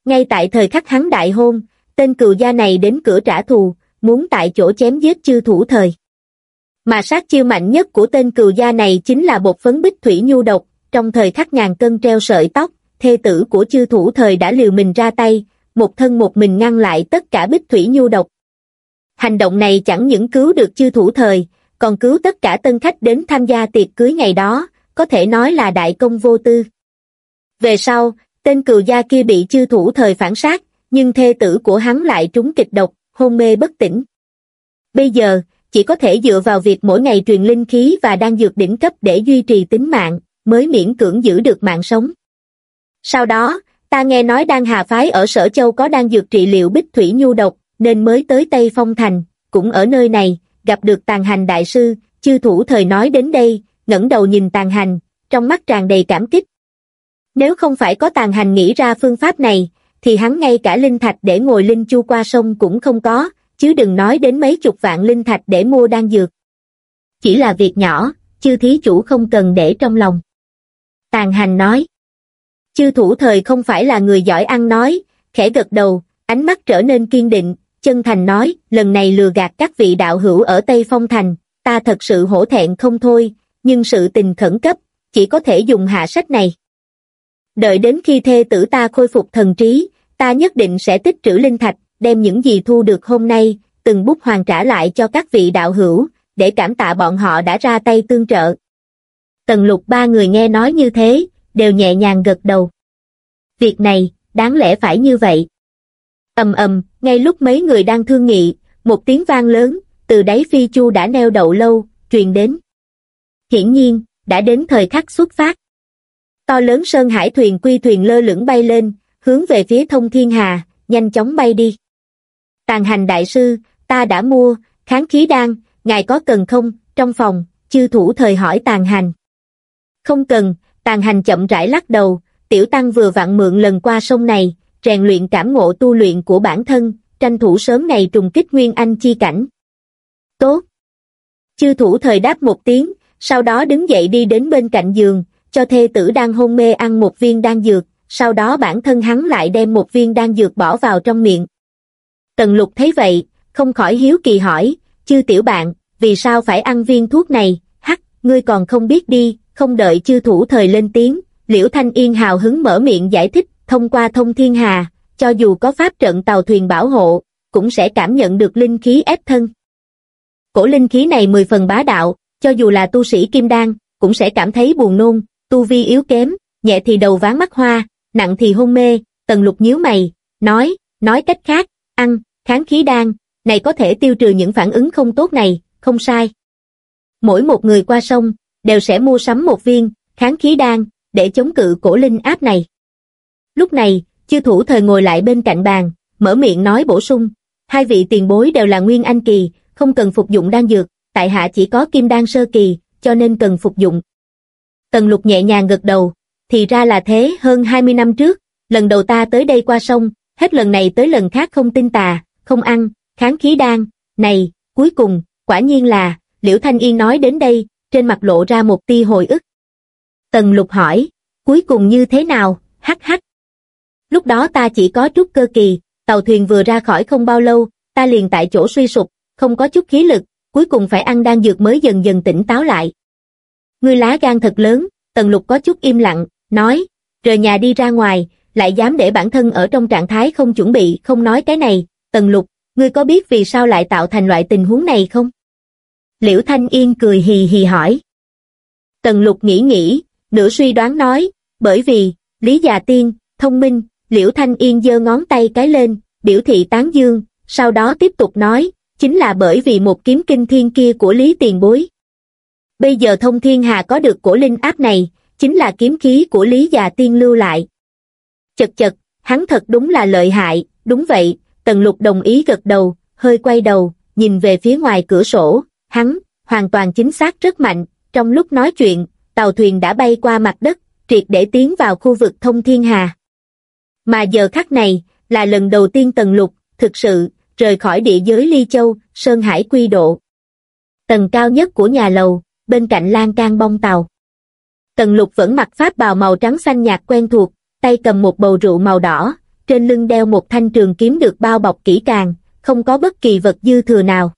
Ngay tại thời khắc hắn đại hôn, tên cừu gia này đến cửa trả thù, muốn tại chỗ chém giết chư thủ thời. Mà sát chiêu mạnh nhất của tên cừu gia này chính là bột phấn bích thủy nhu độc, trong thời khắc ngàn cân treo sợi tóc, thê tử của chư thủ thời đã liều mình ra tay, một thân một mình ngăn lại tất cả bích thủy nhu độc. Hành động này chẳng những cứu được chư thủ thời, còn cứu tất cả tân khách đến tham gia tiệc cưới ngày đó, có thể nói là đại công vô tư. Về sau, tên cừu gia kia bị chư thủ thời phản sát, nhưng thê tử của hắn lại trúng kịch độc, hôn mê bất tỉnh. Bây giờ, chỉ có thể dựa vào việc mỗi ngày truyền linh khí và đang dược đỉnh cấp để duy trì tính mạng, mới miễn cưỡng giữ được mạng sống. Sau đó, ta nghe nói đan hà phái ở Sở Châu có đang dược trị liệu bích thủy nhu độc, nên mới tới Tây Phong Thành, cũng ở nơi này, gặp được tàn hành đại sư, chư thủ thời nói đến đây, ngẩng đầu nhìn tàn hành, trong mắt tràn đầy cảm kích. Nếu không phải có tàn hành nghĩ ra phương pháp này, thì hắn ngay cả linh thạch để ngồi linh chu qua sông cũng không có, chứ đừng nói đến mấy chục vạn linh thạch để mua đan dược. Chỉ là việc nhỏ, chư thí chủ không cần để trong lòng. Tàn hành nói. Chư thủ thời không phải là người giỏi ăn nói, khẽ gật đầu, ánh mắt trở nên kiên định, chân thành nói, lần này lừa gạt các vị đạo hữu ở Tây Phong Thành, ta thật sự hổ thẹn không thôi, nhưng sự tình khẩn cấp, chỉ có thể dùng hạ sách này. Đợi đến khi thê tử ta khôi phục thần trí, ta nhất định sẽ tích trữ linh thạch, đem những gì thu được hôm nay, từng bút hoàn trả lại cho các vị đạo hữu, để cảm tạ bọn họ đã ra tay tương trợ. Tần lục ba người nghe nói như thế, đều nhẹ nhàng gật đầu. Việc này, đáng lẽ phải như vậy. ầm ầm, ngay lúc mấy người đang thương nghị, một tiếng vang lớn, từ đáy phi chu đã neo đậu lâu, truyền đến. Hiển nhiên, đã đến thời khắc xuất phát. To lớn sơn hải thuyền quy thuyền lơ lửng bay lên, hướng về phía thông thiên hà, nhanh chóng bay đi. Tàn hành đại sư, ta đã mua, kháng khí đan, ngài có cần không, trong phòng, chư thủ thời hỏi tàn hành. Không cần, tàn hành chậm rãi lắc đầu, tiểu tăng vừa vặn mượn lần qua sông này, rèn luyện cảm ngộ tu luyện của bản thân, tranh thủ sớm ngày trùng kích nguyên anh chi cảnh. Tốt. Chư thủ thời đáp một tiếng, sau đó đứng dậy đi đến bên cạnh giường, cho thê tử đang hôn mê ăn một viên đan dược, sau đó bản thân hắn lại đem một viên đan dược bỏ vào trong miệng. Tần lục thấy vậy, không khỏi hiếu kỳ hỏi, chư tiểu bạn, vì sao phải ăn viên thuốc này, hắc, ngươi còn không biết đi, không đợi chư thủ thời lên tiếng, liễu thanh yên hào hứng mở miệng giải thích, thông qua thông thiên hà, cho dù có pháp trận tàu thuyền bảo hộ, cũng sẽ cảm nhận được linh khí ép thân. Cổ linh khí này mười phần bá đạo, cho dù là tu sĩ kim đan, cũng sẽ cảm thấy buồn nôn, tu vi yếu kém, nhẹ thì đầu ván mắt hoa, nặng thì hôn mê, tần lục nhíu mày, nói, nói cách khác, ăn, kháng khí đan, này có thể tiêu trừ những phản ứng không tốt này, không sai. Mỗi một người qua sông, đều sẽ mua sắm một viên, kháng khí đan, để chống cự cổ linh áp này. Lúc này, chư thủ thời ngồi lại bên cạnh bàn, mở miệng nói bổ sung, hai vị tiền bối đều là nguyên anh kỳ, không cần phục dụng đan dược, tại hạ chỉ có kim đan sơ kỳ, cho nên cần phục dụng. Tần lục nhẹ nhàng gật đầu, thì ra là thế hơn 20 năm trước, lần đầu ta tới đây qua sông, hết lần này tới lần khác không tin tà, không ăn, kháng khí đan, này, cuối cùng, quả nhiên là, Liễu Thanh Yên nói đến đây, trên mặt lộ ra một tia hồi ức. Tần lục hỏi, cuối cùng như thế nào, hắc hắc. Lúc đó ta chỉ có chút cơ kỳ, tàu thuyền vừa ra khỏi không bao lâu, ta liền tại chỗ suy sụp, không có chút khí lực, cuối cùng phải ăn đan dược mới dần dần tỉnh táo lại. Ngươi lá gan thật lớn, tần lục có chút im lặng, nói, rời nhà đi ra ngoài, lại dám để bản thân ở trong trạng thái không chuẩn bị, không nói cái này, tần lục, ngươi có biết vì sao lại tạo thành loại tình huống này không? Liễu Thanh Yên cười hì hì hỏi. Tần lục nghĩ nghĩ, nửa suy đoán nói, bởi vì, Lý Già Tiên, thông minh, Liễu Thanh Yên giơ ngón tay cái lên, biểu thị tán dương, sau đó tiếp tục nói, chính là bởi vì một kiếm kinh thiên kia của Lý Tiền Bối. Bây giờ thông thiên hà có được cổ linh áp này, chính là kiếm khí của Lý Già Tiên lưu lại. Chật chật, hắn thật đúng là lợi hại, đúng vậy, Tần Lục đồng ý gật đầu, hơi quay đầu, nhìn về phía ngoài cửa sổ, hắn, hoàn toàn chính xác rất mạnh, trong lúc nói chuyện, tàu thuyền đã bay qua mặt đất, triệt để tiến vào khu vực thông thiên hà. Mà giờ khắc này, là lần đầu tiên Tần Lục, thực sự, rời khỏi địa giới Ly Châu, Sơn Hải quy độ. Tầng cao nhất của nhà lầu, bên cạnh lan can bong tàu. Tần Lục vẫn mặc pháp bào màu trắng xanh nhạt quen thuộc, tay cầm một bầu rượu màu đỏ, trên lưng đeo một thanh trường kiếm được bao bọc kỹ càng, không có bất kỳ vật dư thừa nào.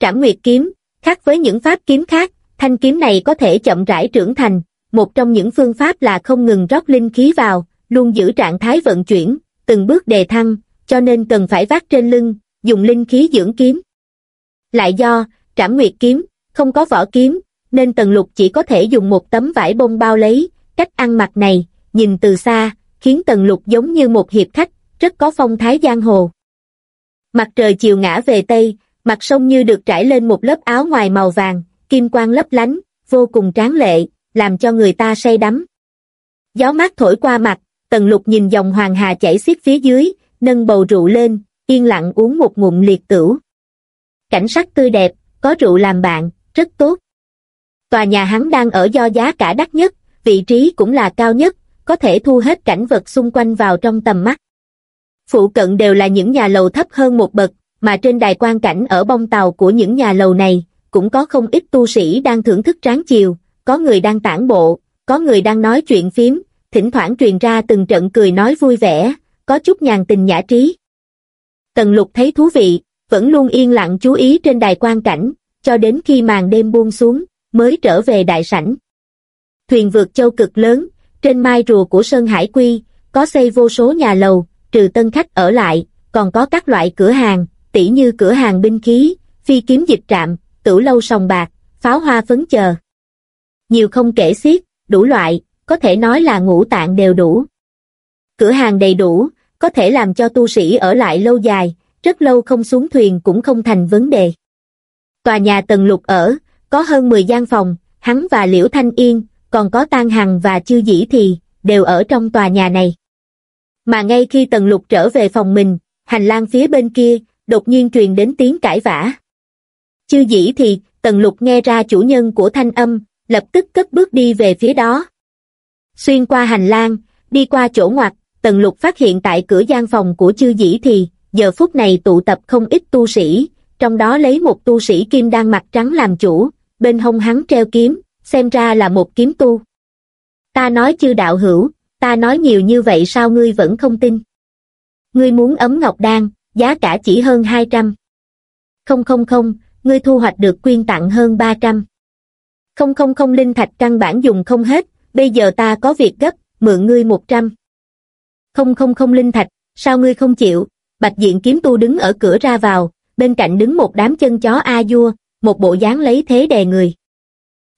Trảm Nguyệt kiếm, khác với những pháp kiếm khác, thanh kiếm này có thể chậm rãi trưởng thành, một trong những phương pháp là không ngừng rót linh khí vào, luôn giữ trạng thái vận chuyển, từng bước đề thăng, cho nên cần phải vác trên lưng, dùng linh khí dưỡng kiếm. Lại do, trảm nguyệt kiếm, không có vỏ kiếm, nên tần lục chỉ có thể dùng một tấm vải bông bao lấy, cách ăn mặc này, nhìn từ xa, khiến tần lục giống như một hiệp khách, rất có phong thái giang hồ. Mặt trời chiều ngã về Tây, mặt sông như được trải lên một lớp áo ngoài màu vàng, kim quang lấp lánh, vô cùng tráng lệ, làm cho người ta say đắm. Gió mát thổi qua mặt, tần lục nhìn dòng hoàng hà chảy xiết phía dưới, nâng bầu rượu lên, yên lặng uống một ngụm liệt tửu. Cảnh sắc tươi đẹp, có rượu làm bạn, rất tốt. Tòa nhà hắn đang ở do giá cả đắt nhất, vị trí cũng là cao nhất, có thể thu hết cảnh vật xung quanh vào trong tầm mắt. Phụ cận đều là những nhà lầu thấp hơn một bậc, mà trên đài quan cảnh ở bông tàu của những nhà lầu này, cũng có không ít tu sĩ đang thưởng thức tráng chiều, có người đang tản bộ, có người đang nói chuyện phím, thỉnh thoảng truyền ra từng trận cười nói vui vẻ, có chút nhàn tình nhã trí. Tần lục thấy thú vị, vẫn luôn yên lặng chú ý trên đài quan cảnh, cho đến khi màn đêm buông xuống, mới trở về đại sảnh. Thuyền vượt châu cực lớn, trên mai rùa của Sơn Hải Quy, có xây vô số nhà lầu, trừ tân khách ở lại, còn có các loại cửa hàng, tỉ như cửa hàng binh khí, phi kiếm dịch trạm, tửu lâu sòng bạc, pháo hoa phấn chờ. Nhiều không kể xiết, đủ loại, có thể nói là ngũ tạng đều đủ. Cửa hàng đầy đủ, có thể làm cho tu sĩ ở lại lâu dài, rất lâu không xuống thuyền cũng không thành vấn đề. Tòa nhà tầng lục ở, có hơn 10 gian phòng, hắn và Liễu Thanh Yên, còn có Tan Hằng và Chư Dĩ thì, đều ở trong tòa nhà này. Mà ngay khi tầng lục trở về phòng mình, hành lang phía bên kia, đột nhiên truyền đến tiếng cãi vã. Chư Dĩ thì, Tần lục nghe ra chủ nhân của thanh âm, lập tức cất bước đi về phía đó. Xuyên qua hành lang, đi qua chỗ ngoặt, tần lục phát hiện tại cửa gian phòng của chư dĩ thì, giờ phút này tụ tập không ít tu sĩ, trong đó lấy một tu sĩ kim đang mặt trắng làm chủ, bên hông hắn treo kiếm, xem ra là một kiếm tu. Ta nói chư đạo hữu, ta nói nhiều như vậy sao ngươi vẫn không tin? Ngươi muốn ấm ngọc đan, giá cả chỉ hơn 200. Không không không, ngươi thu hoạch được quyên tặng hơn 300. Không không không linh thạch căn bản dùng không hết, bây giờ ta có việc gấp, mượn ngươi 100. Không không không linh thạch, sao ngươi không chịu? Bạch diện kiếm tu đứng ở cửa ra vào, bên cạnh đứng một đám chân chó a vua, một bộ dáng lấy thế đè người.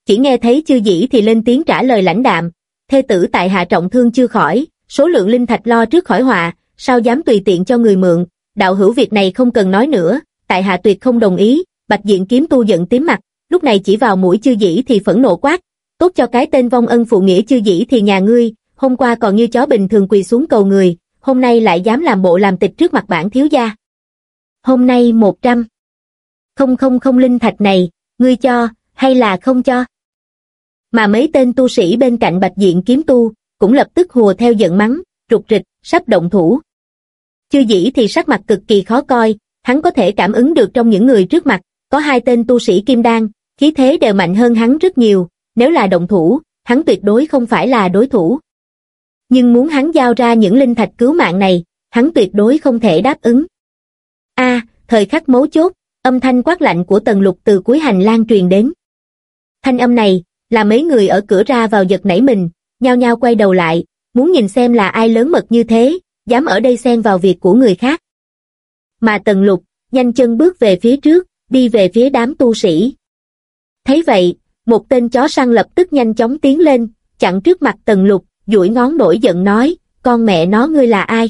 Chỉ nghe thấy chư dĩ thì lên tiếng trả lời lãnh đạm, thê tử tại hạ trọng thương chưa khỏi, số lượng linh thạch lo trước khỏi họa, sao dám tùy tiện cho người mượn, đạo hữu việc này không cần nói nữa, tại hạ tuyệt không đồng ý, bạch diện kiếm tu giận tím mặt, lúc này chỉ vào mũi chư dĩ thì phẫn nộ quát, tốt cho cái tên vong ân phụ nghĩa chư dĩ thì nhà ngươi, hôm qua còn như chó bình thường quỳ xuống cầu người, hôm nay lại dám làm bộ làm tịch trước mặt bản thiếu gia. Hôm nay một trăm. Không không không linh thạch này, ngươi cho, hay là không cho? Mà mấy tên tu sĩ bên cạnh bạch diện kiếm tu, cũng lập tức hùa theo giận mắng, rụt rịch, sắp động thủ. Chư dĩ thì sắc mặt cực kỳ khó coi, hắn có thể cảm ứng được trong những người trước mặt, có hai tên tu sĩ kim đan, khí thế đều mạnh hơn hắn rất nhiều, nếu là động thủ, hắn tuyệt đối không phải là đối thủ. Nhưng muốn hắn giao ra những linh thạch cứu mạng này, hắn tuyệt đối không thể đáp ứng. A, thời khắc mấu chốt, âm thanh quát lạnh của tần lục từ cuối hành lang truyền đến. Thanh âm này, là mấy người ở cửa ra vào giật nảy mình, nhao nhao quay đầu lại, muốn nhìn xem là ai lớn mật như thế, dám ở đây xen vào việc của người khác. Mà tần lục, nhanh chân bước về phía trước, đi về phía đám tu sĩ. Thấy vậy, một tên chó săn lập tức nhanh chóng tiến lên, chặn trước mặt tần lục, duỗi ngón nổi giận nói, con mẹ nó ngươi là ai?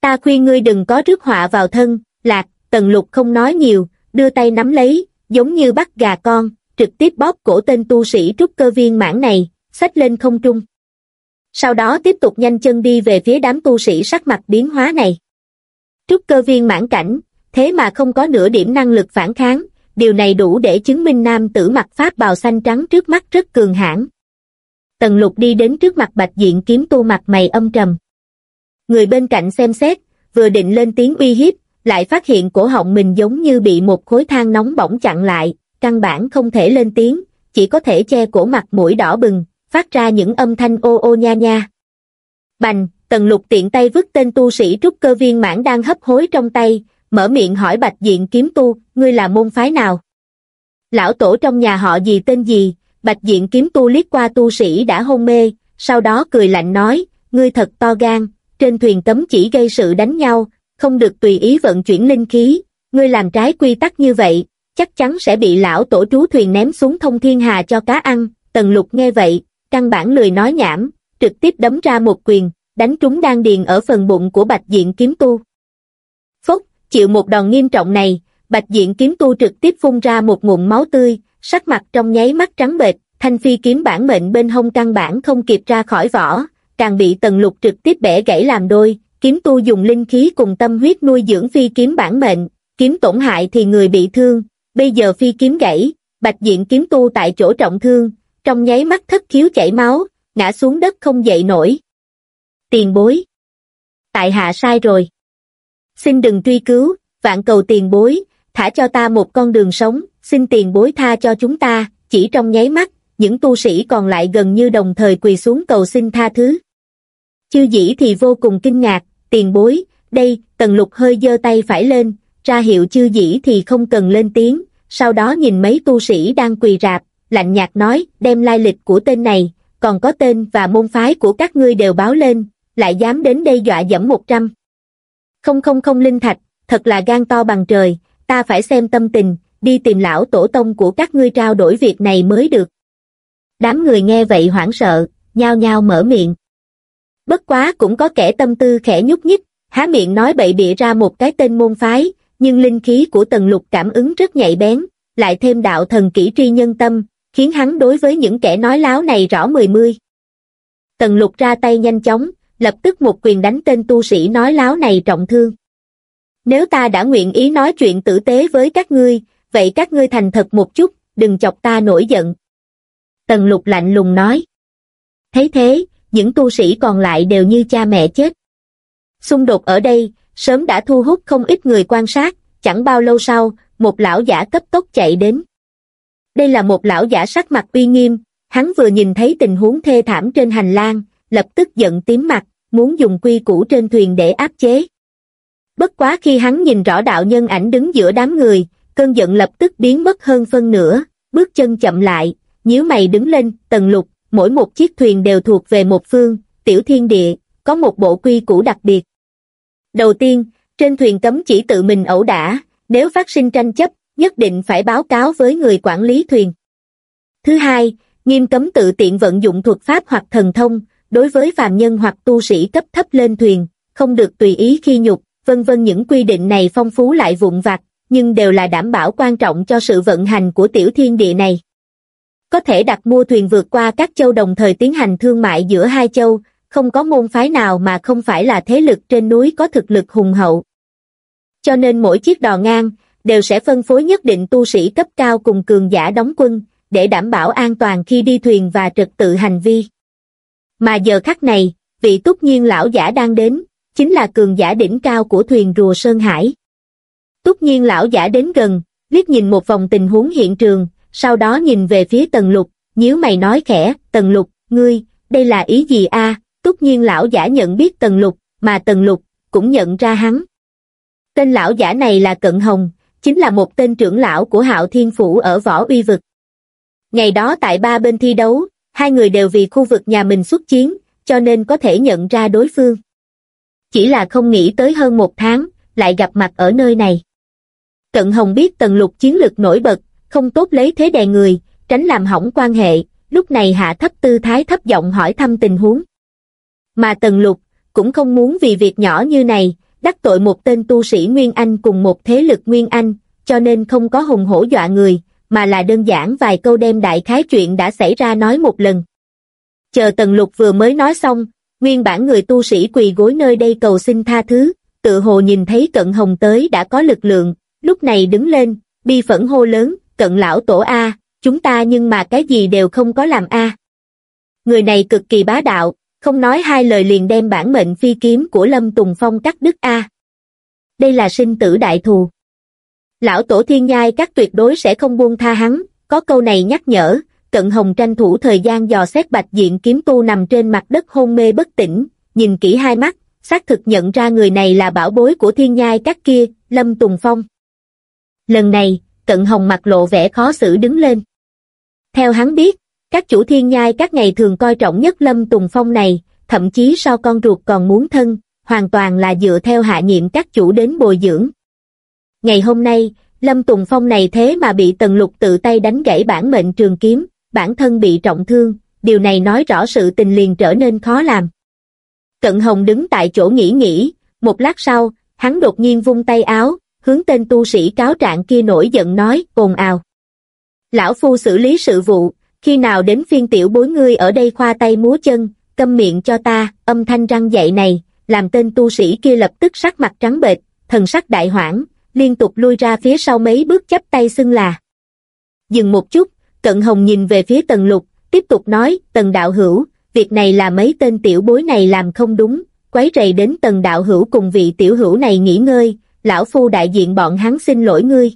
Ta khuyên ngươi đừng có rước họa vào thân, lạc, tần lục không nói nhiều, đưa tay nắm lấy, giống như bắt gà con, trực tiếp bóp cổ tên tu sĩ trúc cơ viên mãn này, xách lên không trung. Sau đó tiếp tục nhanh chân đi về phía đám tu sĩ sắc mặt biến hóa này. Trúc cơ viên mãn cảnh, thế mà không có nửa điểm năng lực phản kháng, điều này đủ để chứng minh nam tử mặc pháp bào xanh trắng trước mắt rất cường hãn. Tần lục đi đến trước mặt bạch diện kiếm tu mặt mày âm trầm. Người bên cạnh xem xét, vừa định lên tiếng uy hiếp, lại phát hiện cổ họng mình giống như bị một khối than nóng bỏng chặn lại, căn bản không thể lên tiếng, chỉ có thể che cổ mặt mũi đỏ bừng, phát ra những âm thanh ô ô nha nha. Bành, tần lục tiện tay vứt tên tu sĩ trúc cơ viên mãn đang hấp hối trong tay, mở miệng hỏi bạch diện kiếm tu, ngươi là môn phái nào? Lão tổ trong nhà họ gì tên gì? Bạch diện kiếm tu liếc qua tu sĩ đã hôn mê, sau đó cười lạnh nói, ngươi thật to gan, trên thuyền cấm chỉ gây sự đánh nhau, không được tùy ý vận chuyển linh khí, ngươi làm trái quy tắc như vậy, chắc chắn sẽ bị lão tổ trú thuyền ném xuống thông thiên hà cho cá ăn, tần lục nghe vậy, căn bản lười nói nhảm, trực tiếp đấm ra một quyền, đánh trúng đan điền ở phần bụng của bạch diện kiếm tu. Phúc, chịu một đòn nghiêm trọng này, bạch diện kiếm tu trực tiếp phun ra một ngụm máu tươi, sắc mặt trong nháy mắt trắng bệch, thanh phi kiếm bản mệnh bên hông căn bản không kịp ra khỏi vỏ, càng bị tần lục trực tiếp bẻ gãy làm đôi, kiếm tu dùng linh khí cùng tâm huyết nuôi dưỡng phi kiếm bản mệnh, kiếm tổn hại thì người bị thương, bây giờ phi kiếm gãy, bạch diện kiếm tu tại chỗ trọng thương, trong nháy mắt thất khiếu chảy máu, ngã xuống đất không dậy nổi. Tiền bối. Tại hạ sai rồi. Xin đừng truy cứu, vạn cầu tiền bối, thả cho ta một con đường sống, xin tiền bối tha cho chúng ta, chỉ trong nháy mắt, những tu sĩ còn lại gần như đồng thời quỳ xuống cầu xin tha thứ. Chư dĩ thì vô cùng kinh ngạc, tiền bối, đây, tần lục hơi giơ tay phải lên, ra hiệu chư dĩ thì không cần lên tiếng, sau đó nhìn mấy tu sĩ đang quỳ rạp, lạnh nhạt nói, đem lai lịch của tên này, còn có tên và môn phái của các ngươi đều báo lên, lại dám đến đây dọa dẫm một trăm. Không không không linh thạch, thật là gan to bằng trời, ta phải xem tâm tình, đi tìm lão tổ tông của các ngươi trao đổi việc này mới được. Đám người nghe vậy hoảng sợ, nhao nhao mở miệng. Bất quá cũng có kẻ tâm tư khẽ nhúc nhích, há miệng nói bậy bịa ra một cái tên môn phái, nhưng linh khí của tần lục cảm ứng rất nhạy bén, lại thêm đạo thần kỹ tri nhân tâm, khiến hắn đối với những kẻ nói láo này rõ mười mươi. Tần lục ra tay nhanh chóng, lập tức một quyền đánh tên tu sĩ nói láo này trọng thương. Nếu ta đã nguyện ý nói chuyện tử tế với các ngươi, vậy các ngươi thành thật một chút, đừng chọc ta nổi giận. Tần lục lạnh lùng nói. Thấy thế, những tu sĩ còn lại đều như cha mẹ chết. Xung đột ở đây, sớm đã thu hút không ít người quan sát, chẳng bao lâu sau, một lão giả cấp tốc chạy đến. Đây là một lão giả sắc mặt uy nghiêm, hắn vừa nhìn thấy tình huống thê thảm trên hành lang, lập tức giận tím mặt, muốn dùng quy củ trên thuyền để áp chế. Bất quá khi hắn nhìn rõ đạo nhân ảnh đứng giữa đám người, cơn giận lập tức biến mất hơn phân nửa, bước chân chậm lại, nhíu mày đứng lên, tầng lục, mỗi một chiếc thuyền đều thuộc về một phương, tiểu thiên địa, có một bộ quy củ đặc biệt. Đầu tiên, trên thuyền cấm chỉ tự mình ẩu đả, nếu phát sinh tranh chấp, nhất định phải báo cáo với người quản lý thuyền. Thứ hai, nghiêm cấm tự tiện vận dụng thuật pháp hoặc thần thông, đối với phàm nhân hoặc tu sĩ cấp thấp lên thuyền, không được tùy ý khi nhục, vân vân những quy định này phong phú lại vụn vặt, nhưng đều là đảm bảo quan trọng cho sự vận hành của tiểu thiên địa này. Có thể đặt mua thuyền vượt qua các châu đồng thời tiến hành thương mại giữa hai châu, không có môn phái nào mà không phải là thế lực trên núi có thực lực hùng hậu. Cho nên mỗi chiếc đò ngang, đều sẽ phân phối nhất định tu sĩ cấp cao cùng cường giả đóng quân, để đảm bảo an toàn khi đi thuyền và trật tự hành vi. Mà giờ khắc này, vị túc nhiên lão giả đang đến, chính là cường giả đỉnh cao của thuyền rùa Sơn Hải. Túc nhiên lão giả đến gần, liếc nhìn một vòng tình huống hiện trường, sau đó nhìn về phía tần lục, nhíu mày nói khẽ, tần lục, ngươi, đây là ý gì a? Túc nhiên lão giả nhận biết tần lục, mà tần lục, cũng nhận ra hắn. Tên lão giả này là Cận Hồng, chính là một tên trưởng lão của hạo thiên phủ ở võ uy vực. Ngày đó tại ba bên thi đấu, hai người đều vì khu vực nhà mình xuất chiến, cho nên có thể nhận ra đối phương. Chỉ là không nghĩ tới hơn một tháng, lại gặp mặt ở nơi này. Cận Hồng biết Tần Lục chiến lược nổi bật, không tốt lấy thế đè người, tránh làm hỏng quan hệ, lúc này hạ thấp tư thái thấp giọng hỏi thăm tình huống. Mà Tần Lục, cũng không muốn vì việc nhỏ như này, đắc tội một tên tu sĩ Nguyên Anh cùng một thế lực Nguyên Anh, cho nên không có hùng hổ dọa người, mà là đơn giản vài câu đem đại khái chuyện đã xảy ra nói một lần. Chờ Tần Lục vừa mới nói xong, nguyên bản người tu sĩ quỳ gối nơi đây cầu xin tha thứ, tự hồ nhìn thấy cận hồng tới đã có lực lượng, lúc này đứng lên, bi phẫn hô lớn, cận lão tổ A, chúng ta nhưng mà cái gì đều không có làm A. Người này cực kỳ bá đạo, không nói hai lời liền đem bản mệnh phi kiếm của Lâm Tùng Phong cắt đứt A. Đây là sinh tử đại thù. Lão tổ thiên nhai các tuyệt đối sẽ không buông tha hắn, có câu này nhắc nhở, cận hồng tranh thủ thời gian dò xét bạch diện kiếm tu nằm trên mặt đất hôn mê bất tỉnh, nhìn kỹ hai mắt, xác thực nhận ra người này là bảo bối của thiên nhai các kia, Lâm Tùng Phong. Lần này, cận hồng mặt lộ vẻ khó xử đứng lên. Theo hắn biết, các chủ thiên nhai các ngày thường coi trọng nhất Lâm Tùng Phong này, thậm chí sau con ruột còn muốn thân, hoàn toàn là dựa theo hạ nhiệm các chủ đến bồi dưỡng. Ngày hôm nay, Lâm Tùng Phong này thế mà bị Tần Lục tự tay đánh gãy bản mệnh trường kiếm, bản thân bị trọng thương, điều này nói rõ sự tình liền trở nên khó làm. Cận Hồng đứng tại chỗ nghỉ nghỉ, một lát sau, hắn đột nhiên vung tay áo, hướng tên tu sĩ cáo trạng kia nổi giận nói, ồn ào. Lão Phu xử lý sự vụ, khi nào đến phiên tiểu bối ngươi ở đây khoa tay múa chân, câm miệng cho ta, âm thanh răng dậy này, làm tên tu sĩ kia lập tức sắc mặt trắng bệch, thần sắc đại hoảng, liên tục lui ra phía sau mấy bước chắp tay xưng là. Dừng một chút, Cận Hồng nhìn về phía Tần Lục, tiếp tục nói, Tần Đạo Hữu, việc này là mấy tên tiểu bối này làm không đúng, quấy rầy đến Tần Đạo Hữu cùng vị tiểu hữu này nghỉ ngơi, lão phu đại diện bọn hắn xin lỗi ngươi.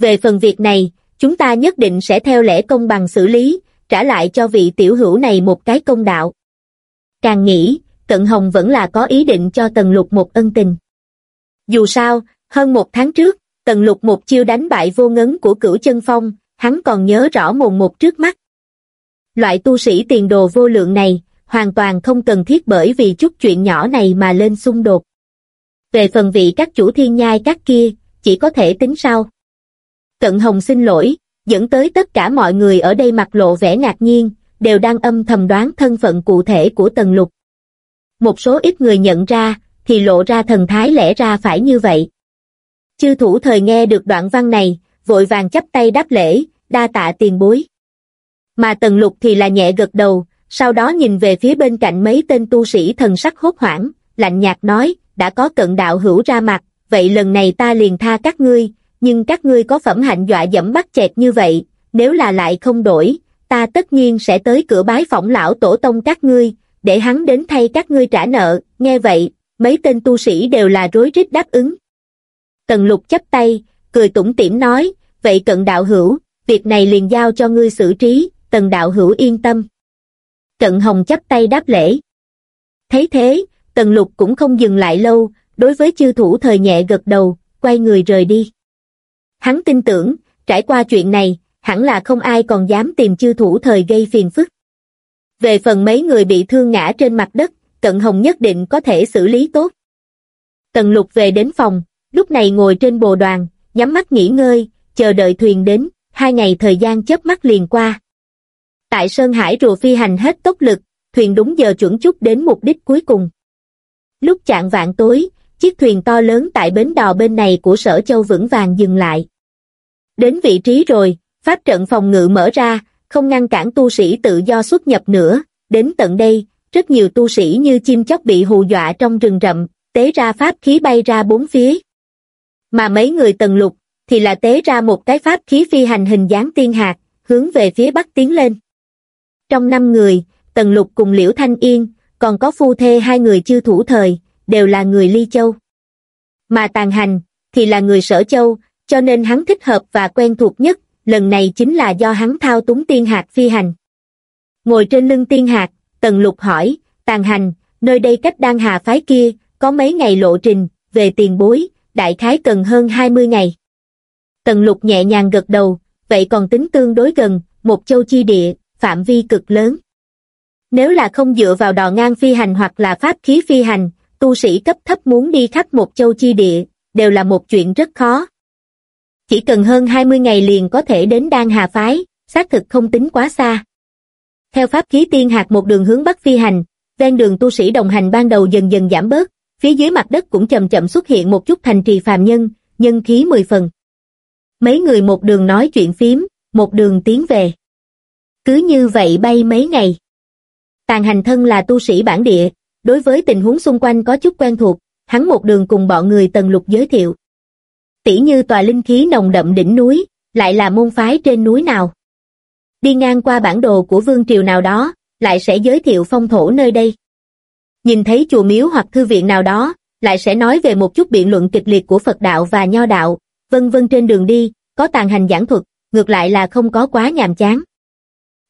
Về phần việc này, chúng ta nhất định sẽ theo lẽ công bằng xử lý, trả lại cho vị tiểu hữu này một cái công đạo. Càng nghĩ, Cận Hồng vẫn là có ý định cho Tần Lục một ân tình. Dù sao, hơn một tháng trước, Tần Lục một chiêu đánh bại vô ngấn của cửu chân phong, hắn còn nhớ rõ mồn một trước mắt. Loại tu sĩ tiền đồ vô lượng này, hoàn toàn không cần thiết bởi vì chút chuyện nhỏ này mà lên xung đột. Về phần vị các chủ thiên nhai các kia, chỉ có thể tính sau. Tận Hồng xin lỗi, dẫn tới tất cả mọi người ở đây mặt lộ vẻ ngạc nhiên, đều đang âm thầm đoán thân phận cụ thể của Tần Lục. Một số ít người nhận ra, thì lộ ra thần thái lẽ ra phải như vậy. Chư thủ thời nghe được đoạn văn này, vội vàng chấp tay đáp lễ, đa tạ tiền bối. Mà Tần Lục thì là nhẹ gật đầu, sau đó nhìn về phía bên cạnh mấy tên tu sĩ thần sắc hốt hoảng, lạnh nhạt nói, đã có cận đạo hữu ra mặt, vậy lần này ta liền tha các ngươi, nhưng các ngươi có phẩm hạnh dọa dẫm bắt chẹt như vậy, nếu là lại không đổi, ta tất nhiên sẽ tới cửa bái phỏng lão tổ tông các ngươi, để hắn đến thay các ngươi trả nợ, nghe vậy, mấy tên tu sĩ đều là rối rít đáp ứng. Tần lục chấp tay, cười tủm tỉm nói, vậy cận đạo hữu, việc này liền giao cho ngươi xử trí, tần đạo hữu yên tâm. Cận hồng chấp tay đáp lễ. Thấy thế, tần lục cũng không dừng lại lâu, đối với chư thủ thời nhẹ gật đầu, quay người rời đi. Hắn tin tưởng, trải qua chuyện này, hẳn là không ai còn dám tìm chư thủ thời gây phiền phức. Về phần mấy người bị thương ngã trên mặt đất, Cận Hồng nhất định có thể xử lý tốt. Tần lục về đến phòng, lúc này ngồi trên bồ đoàn, nhắm mắt nghỉ ngơi, chờ đợi thuyền đến, hai ngày thời gian chớp mắt liền qua. Tại Sơn Hải rùa phi hành hết tốc lực, thuyền đúng giờ chuẩn chút đến mục đích cuối cùng. Lúc chạng vạn tối, chiếc thuyền to lớn tại bến đò bên này của sở châu vững vàng dừng lại. Đến vị trí rồi, pháp trận phòng ngự mở ra, không ngăn cản tu sĩ tự do xuất nhập nữa, đến tận đây, rất nhiều tu sĩ như chim chóc bị hù dọa trong rừng rậm, tế ra pháp khí bay ra bốn phía. Mà mấy người tần lục, thì là tế ra một cái pháp khí phi hành hình dáng tiên hạt, hướng về phía bắc tiến lên. Trong năm người, tần lục cùng Liễu Thanh Yên, còn có phu thê hai người chưa thủ thời, đều là người Ly Châu. Mà tàn hành, thì là người sở châu, cho nên hắn thích hợp và quen thuộc nhất, lần này chính là do hắn thao túng tiên hạt phi hành. Ngồi trên lưng tiên hạt, Tần Lục hỏi, tàn hành, nơi đây cách đan hà phái kia, có mấy ngày lộ trình, về tiền bối, đại khái cần hơn 20 ngày. Tần Lục nhẹ nhàng gật đầu, vậy còn tính tương đối gần, một châu chi địa, phạm vi cực lớn. Nếu là không dựa vào đò ngang phi hành hoặc là pháp khí phi hành, tu sĩ cấp thấp muốn đi khắp một châu chi địa, đều là một chuyện rất khó. Chỉ cần hơn 20 ngày liền có thể đến Đan Hà Phái, xác thực không tính quá xa. Theo pháp khí tiên hạt một đường hướng bắc phi hành, ven đường tu sĩ đồng hành ban đầu dần dần giảm bớt, phía dưới mặt đất cũng chậm chậm xuất hiện một chút thành trì phàm nhân, nhân khí mười phần. Mấy người một đường nói chuyện phím, một đường tiến về. Cứ như vậy bay mấy ngày. Tàn hành thân là tu sĩ bản địa, đối với tình huống xung quanh có chút quen thuộc, hắn một đường cùng bọn người tần lục giới thiệu. Tỷ như tòa linh khí nồng đậm đỉnh núi, lại là môn phái trên núi nào. Đi ngang qua bản đồ của vương triều nào đó, lại sẽ giới thiệu phong thổ nơi đây. Nhìn thấy chùa miếu hoặc thư viện nào đó, lại sẽ nói về một chút biện luận kịch liệt của Phật đạo và Nho đạo, vân vân trên đường đi, có tàn hành giảng thuật, ngược lại là không có quá nhàm chán.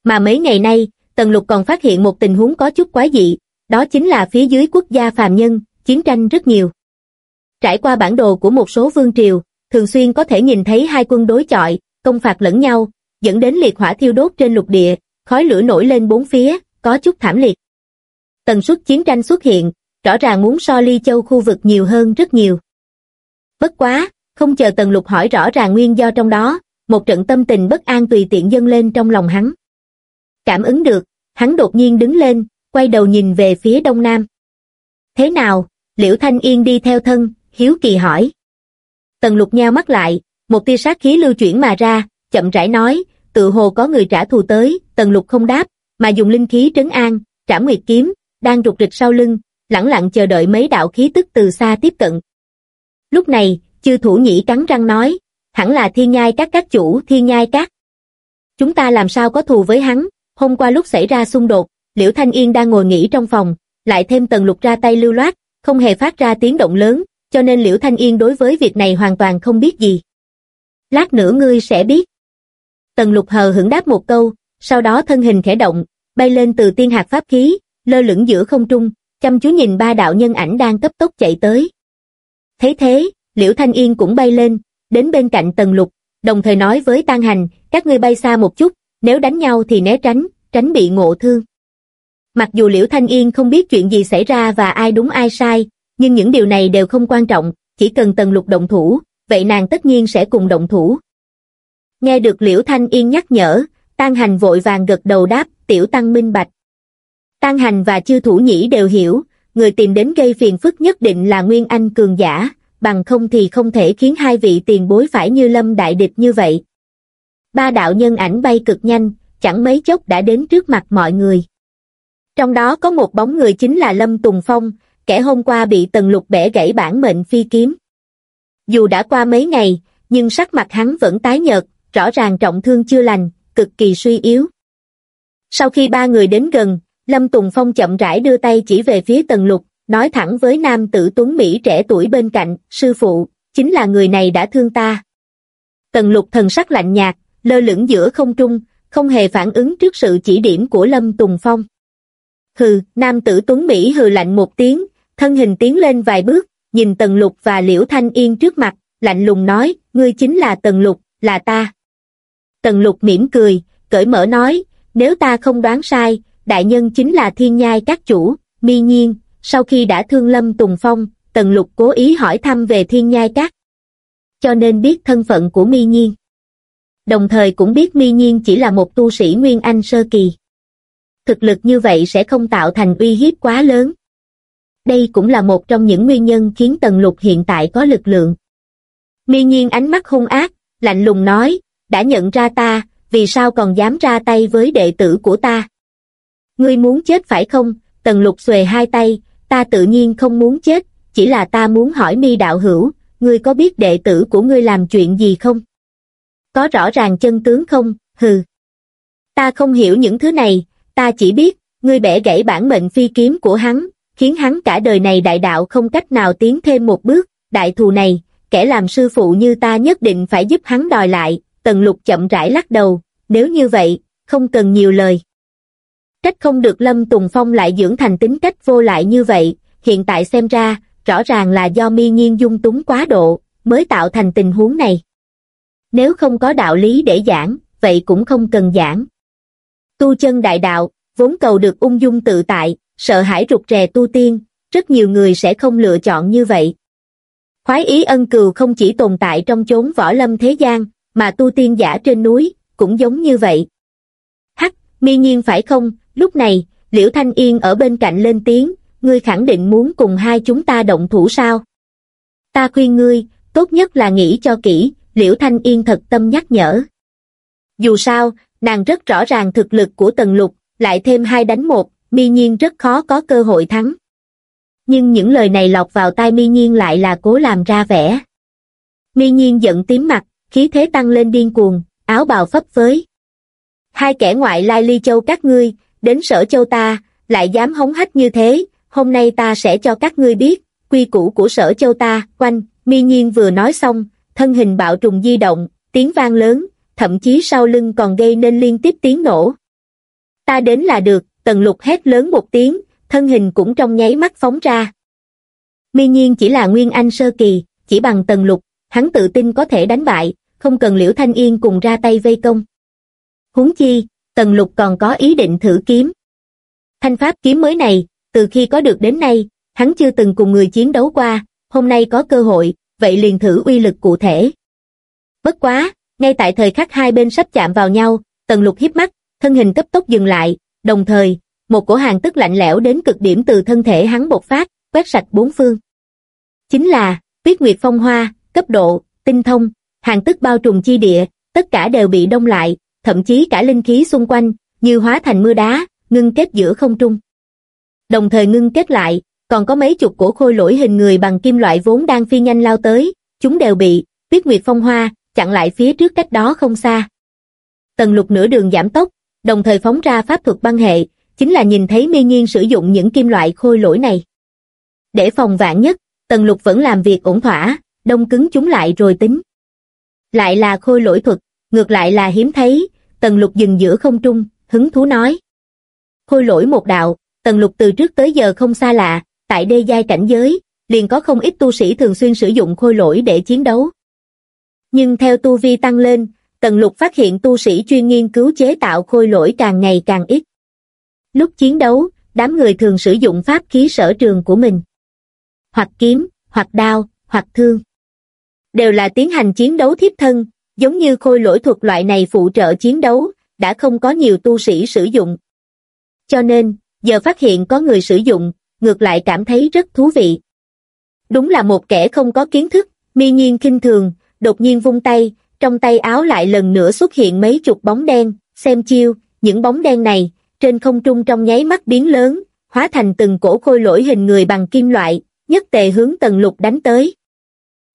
Mà mấy ngày nay, Tần Lục còn phát hiện một tình huống có chút quái dị, đó chính là phía dưới quốc gia phàm nhân, chiến tranh rất nhiều. Trải qua bản đồ của một số vương triều, thường xuyên có thể nhìn thấy hai quân đối chọi, công phạt lẫn nhau, dẫn đến liệt hỏa thiêu đốt trên lục địa, khói lửa nổi lên bốn phía, có chút thảm liệt. Tần suất chiến tranh xuất hiện, rõ ràng muốn so ly châu khu vực nhiều hơn rất nhiều. Bất quá, không chờ Tần Lục hỏi rõ ràng nguyên do trong đó, một trận tâm tình bất an tùy tiện dâng lên trong lòng hắn. Cảm ứng được, hắn đột nhiên đứng lên, quay đầu nhìn về phía đông nam. Thế nào, Liễu Thanh Yên đi theo thân, hiếu kỳ hỏi. Tần lục nheo mắt lại, một tia sát khí lưu chuyển mà ra, chậm rãi nói, tự hồ có người trả thù tới, tần lục không đáp, mà dùng linh khí trấn an, trảm nguyệt kiếm, đang rụt rịch sau lưng, lẳng lặng chờ đợi mấy đạo khí tức từ xa tiếp cận. Lúc này, chư thủ nhĩ cắn răng nói, hẳn là thiên nhai các các chủ thiên nhai các. Chúng ta làm sao có thù với hắn, hôm qua lúc xảy ra xung đột, Liễu Thanh Yên đang ngồi nghỉ trong phòng, lại thêm tần lục ra tay lưu loát, không hề phát ra tiếng động lớn, cho nên Liễu Thanh Yên đối với việc này hoàn toàn không biết gì. Lát nữa ngươi sẽ biết. Tần lục hờ hững đáp một câu, sau đó thân hình khẽ động, bay lên từ tiên hạt pháp khí, lơ lửng giữa không trung, chăm chú nhìn ba đạo nhân ảnh đang cấp tốc chạy tới. Thấy thế, Liễu Thanh Yên cũng bay lên, đến bên cạnh tần lục, đồng thời nói với Tan Hành, các ngươi bay xa một chút, nếu đánh nhau thì né tránh, tránh bị ngộ thương. Mặc dù Liễu Thanh Yên không biết chuyện gì xảy ra và ai đúng ai sai, nhưng những điều này đều không quan trọng, chỉ cần Tần Lục động thủ, vậy nàng tất nhiên sẽ cùng động thủ. Nghe được Liễu Thanh Yên nhắc nhở, Tan Hành vội vàng gật đầu đáp, tiểu tăng minh bạch. Tan Hành và chư thủ nhĩ đều hiểu, người tìm đến gây phiền phức nhất định là Nguyên Anh cường giả, bằng không thì không thể khiến hai vị tiền bối phải như lâm đại địch như vậy. Ba đạo nhân ảnh bay cực nhanh, chẳng mấy chốc đã đến trước mặt mọi người. Trong đó có một bóng người chính là Lâm Tùng Phong, kẻ hôm qua bị Tần Lục bẻ gãy bản mệnh phi kiếm. Dù đã qua mấy ngày, nhưng sắc mặt hắn vẫn tái nhợt, rõ ràng trọng thương chưa lành, cực kỳ suy yếu. Sau khi ba người đến gần, Lâm Tùng Phong chậm rãi đưa tay chỉ về phía Tần Lục, nói thẳng với nam tử Tuấn Mỹ trẻ tuổi bên cạnh, sư phụ, chính là người này đã thương ta. Tần Lục thần sắc lạnh nhạt, lơ lửng giữa không trung, không hề phản ứng trước sự chỉ điểm của Lâm Tùng Phong. Hừ, nam tử Tuấn Mỹ hừ lạnh một tiếng, thân hình tiến lên vài bước, nhìn Tần Lục và Liễu Thanh Yên trước mặt, lạnh lùng nói, ngươi chính là Tần Lục, là ta. Tần Lục mỉm cười, cởi mở nói, nếu ta không đoán sai, đại nhân chính là thiên nhai các chủ, mi nhiên, sau khi đã thương Lâm Tùng Phong, Tần Lục cố ý hỏi thăm về thiên nhai các. Cho nên biết thân phận của mi nhiên. Đồng thời cũng biết mi nhiên chỉ là một tu sĩ Nguyên Anh sơ kỳ thực lực như vậy sẽ không tạo thành uy hiếp quá lớn. Đây cũng là một trong những nguyên nhân khiến Tần Lục hiện tại có lực lượng. Mi nhiên ánh mắt hung ác, lạnh lùng nói, đã nhận ra ta, vì sao còn dám ra tay với đệ tử của ta? Ngươi muốn chết phải không? Tần Lục xuề hai tay, ta tự nhiên không muốn chết, chỉ là ta muốn hỏi mi đạo hữu, ngươi có biết đệ tử của ngươi làm chuyện gì không? Có rõ ràng chân tướng không? Hừ. Ta không hiểu những thứ này, ta chỉ biết, ngươi bẻ gãy bản mệnh phi kiếm của hắn, khiến hắn cả đời này đại đạo không cách nào tiến thêm một bước, đại thù này, kẻ làm sư phụ như ta nhất định phải giúp hắn đòi lại, tần lục chậm rãi lắc đầu, nếu như vậy, không cần nhiều lời. Trách không được Lâm Tùng Phong lại dưỡng thành tính cách vô lại như vậy, hiện tại xem ra, rõ ràng là do mi nhiên dung túng quá độ, mới tạo thành tình huống này. Nếu không có đạo lý để giảng, vậy cũng không cần giảng. Tu chân đại đạo, vốn cầu được ung dung tự tại, sợ hãi rụt rè tu tiên, rất nhiều người sẽ không lựa chọn như vậy. Khoái ý ân cừu không chỉ tồn tại trong chốn võ lâm thế gian, mà tu tiên giả trên núi, cũng giống như vậy. Hắc, mi nhiên phải không, lúc này, Liễu Thanh Yên ở bên cạnh lên tiếng, ngươi khẳng định muốn cùng hai chúng ta động thủ sao? Ta khuyên ngươi, tốt nhất là nghĩ cho kỹ, Liễu Thanh Yên thật tâm nhắc nhở. Dù sao, nàng rất rõ ràng thực lực của tần lục, lại thêm hai đánh một, mi nhiên rất khó có cơ hội thắng. Nhưng những lời này lọt vào tai mi nhiên lại là cố làm ra vẻ. Mi nhiên giận tím mặt, khí thế tăng lên điên cuồng, áo bào phấp phới. Hai kẻ ngoại lai ly châu các ngươi, đến sở châu ta, lại dám hống hách như thế, hôm nay ta sẽ cho các ngươi biết, quy củ của sở châu ta, quanh, mi nhiên vừa nói xong, thân hình bạo trùng di động, tiếng vang lớn, thậm chí sau lưng còn gây nên liên tiếp tiếng nổ. Ta đến là được, tần lục hét lớn một tiếng, thân hình cũng trong nháy mắt phóng ra. Mi nhiên chỉ là nguyên anh sơ kỳ, chỉ bằng tần lục, hắn tự tin có thể đánh bại, không cần liễu thanh yên cùng ra tay vây công. Huống chi, tần lục còn có ý định thử kiếm. Thanh pháp kiếm mới này, từ khi có được đến nay, hắn chưa từng cùng người chiến đấu qua, hôm nay có cơ hội, vậy liền thử uy lực cụ thể. Bất quá, ngay tại thời khắc hai bên sắp chạm vào nhau, tần lục hiếp mắt, thân hình cấp tốc dừng lại, đồng thời, một cổ hàng tức lạnh lẽo đến cực điểm từ thân thể hắn bộc phát, quét sạch bốn phương. Chính là, tuyết nguyệt phong hoa, cấp độ, tinh thông, hàng tức bao trùm chi địa, tất cả đều bị đông lại, thậm chí cả linh khí xung quanh, như hóa thành mưa đá, ngưng kết giữa không trung. Đồng thời ngưng kết lại, còn có mấy chục cổ khôi lỗi hình người bằng kim loại vốn đang phi nhanh lao tới, chúng đều bị, tuyết nguyệt phong hoa, chặn lại phía trước cách đó không xa. Tần lục nửa đường giảm tốc, đồng thời phóng ra pháp thuật băng hệ, chính là nhìn thấy mi nhiên sử dụng những kim loại khôi lỗi này. Để phòng vạn nhất, tần lục vẫn làm việc ổn thỏa, đông cứng chúng lại rồi tính. Lại là khôi lỗi thuật, ngược lại là hiếm thấy, tần lục dừng giữa không trung, hứng thú nói. Khôi lỗi một đạo, tần lục từ trước tới giờ không xa lạ, tại đê giai cảnh giới, liền có không ít tu sĩ thường xuyên sử dụng khôi lỗi để chiến đấu. Nhưng theo tu vi tăng lên, tần lục phát hiện tu sĩ chuyên nghiên cứu chế tạo khôi lỗi càng ngày càng ít. Lúc chiến đấu, đám người thường sử dụng pháp khí sở trường của mình. Hoặc kiếm, hoặc đao, hoặc thương. Đều là tiến hành chiến đấu thiếp thân, giống như khôi lỗi thuật loại này phụ trợ chiến đấu, đã không có nhiều tu sĩ sử dụng. Cho nên, giờ phát hiện có người sử dụng, ngược lại cảm thấy rất thú vị. Đúng là một kẻ không có kiến thức, mi nhiên kinh thường, đột nhiên vung tay, trong tay áo lại lần nữa xuất hiện mấy chục bóng đen, xem chiêu, những bóng đen này, trên không trung trong nháy mắt biến lớn, hóa thành từng cổ khôi lỗi hình người bằng kim loại, nhất tề hướng tần lục đánh tới.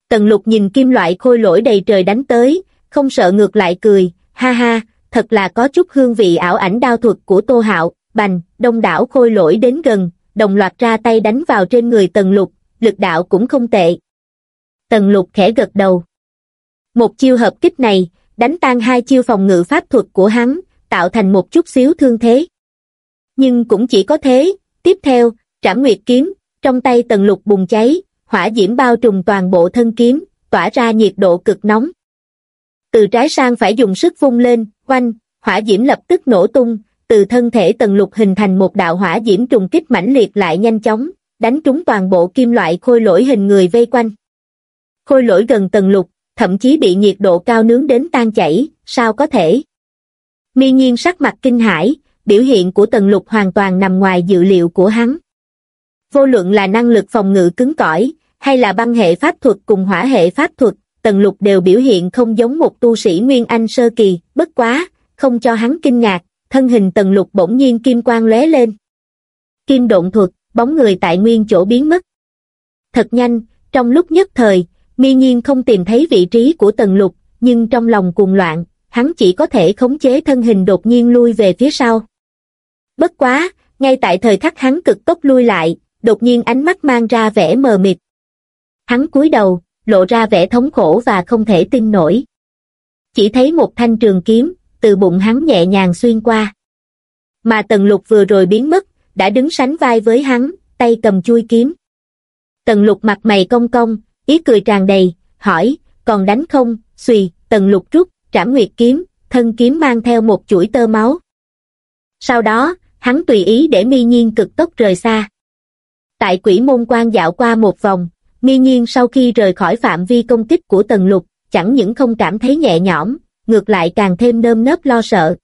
Tần lục nhìn kim loại khôi lỗi đầy trời đánh tới, không sợ ngược lại cười, ha ha, thật là có chút hương vị ảo ảnh đao thuật của Tô Hạo, bành, đông đảo khôi lỗi đến gần, đồng loạt ra tay đánh vào trên người tần lục, lực đạo cũng không tệ. Tần lục khẽ gật đầu. Một chiêu hợp kích này, đánh tan hai chiêu phòng ngự pháp thuật của hắn, tạo thành một chút xíu thương thế. Nhưng cũng chỉ có thế, tiếp theo, trảm nguyệt kiếm, trong tay tần lục bùng cháy, hỏa diễm bao trùm toàn bộ thân kiếm, tỏa ra nhiệt độ cực nóng. Từ trái sang phải dùng sức vung lên, quanh hỏa diễm lập tức nổ tung, từ thân thể tần lục hình thành một đạo hỏa diễm trùng kích mãnh liệt lại nhanh chóng, đánh trúng toàn bộ kim loại khôi lỗi hình người vây quanh. Khôi lỗi gần tần lục, thậm chí bị nhiệt độ cao nướng đến tan chảy, sao có thể? Mi nhiên sắc mặt kinh hãi, biểu hiện của tần lục hoàn toàn nằm ngoài dự liệu của hắn. Vô luận là năng lực phòng ngự cứng cỏi, hay là băng hệ pháp thuật cùng hỏa hệ pháp thuật, tần lục đều biểu hiện không giống một tu sĩ Nguyên Anh sơ kỳ, bất quá, không cho hắn kinh ngạc, thân hình tần lục bỗng nhiên kim quang lóe lên. Kim độn thuật, bóng người tại nguyên chỗ biến mất. Thật nhanh, trong lúc nhất thời, mi nhiên không tìm thấy vị trí của tần lục, nhưng trong lòng cuồng loạn, hắn chỉ có thể khống chế thân hình đột nhiên lui về phía sau. Bất quá, ngay tại thời khắc hắn cực tốc lui lại, đột nhiên ánh mắt mang ra vẻ mờ mịt. Hắn cúi đầu, lộ ra vẻ thống khổ và không thể tin nổi. Chỉ thấy một thanh trường kiếm, từ bụng hắn nhẹ nhàng xuyên qua. Mà tần lục vừa rồi biến mất, đã đứng sánh vai với hắn, tay cầm chui kiếm. Tần lục mặt mày cong cong, ý cười tràn đầy, hỏi, còn đánh không, xùy, tần lục rút, trảm nguyệt kiếm, thân kiếm mang theo một chuỗi tơ máu. Sau đó, hắn tùy ý để mi nhiên cực tốc rời xa. Tại quỷ môn quan dạo qua một vòng, mi nhiên sau khi rời khỏi phạm vi công kích của tần lục, chẳng những không cảm thấy nhẹ nhõm, ngược lại càng thêm nơm nớp lo sợ.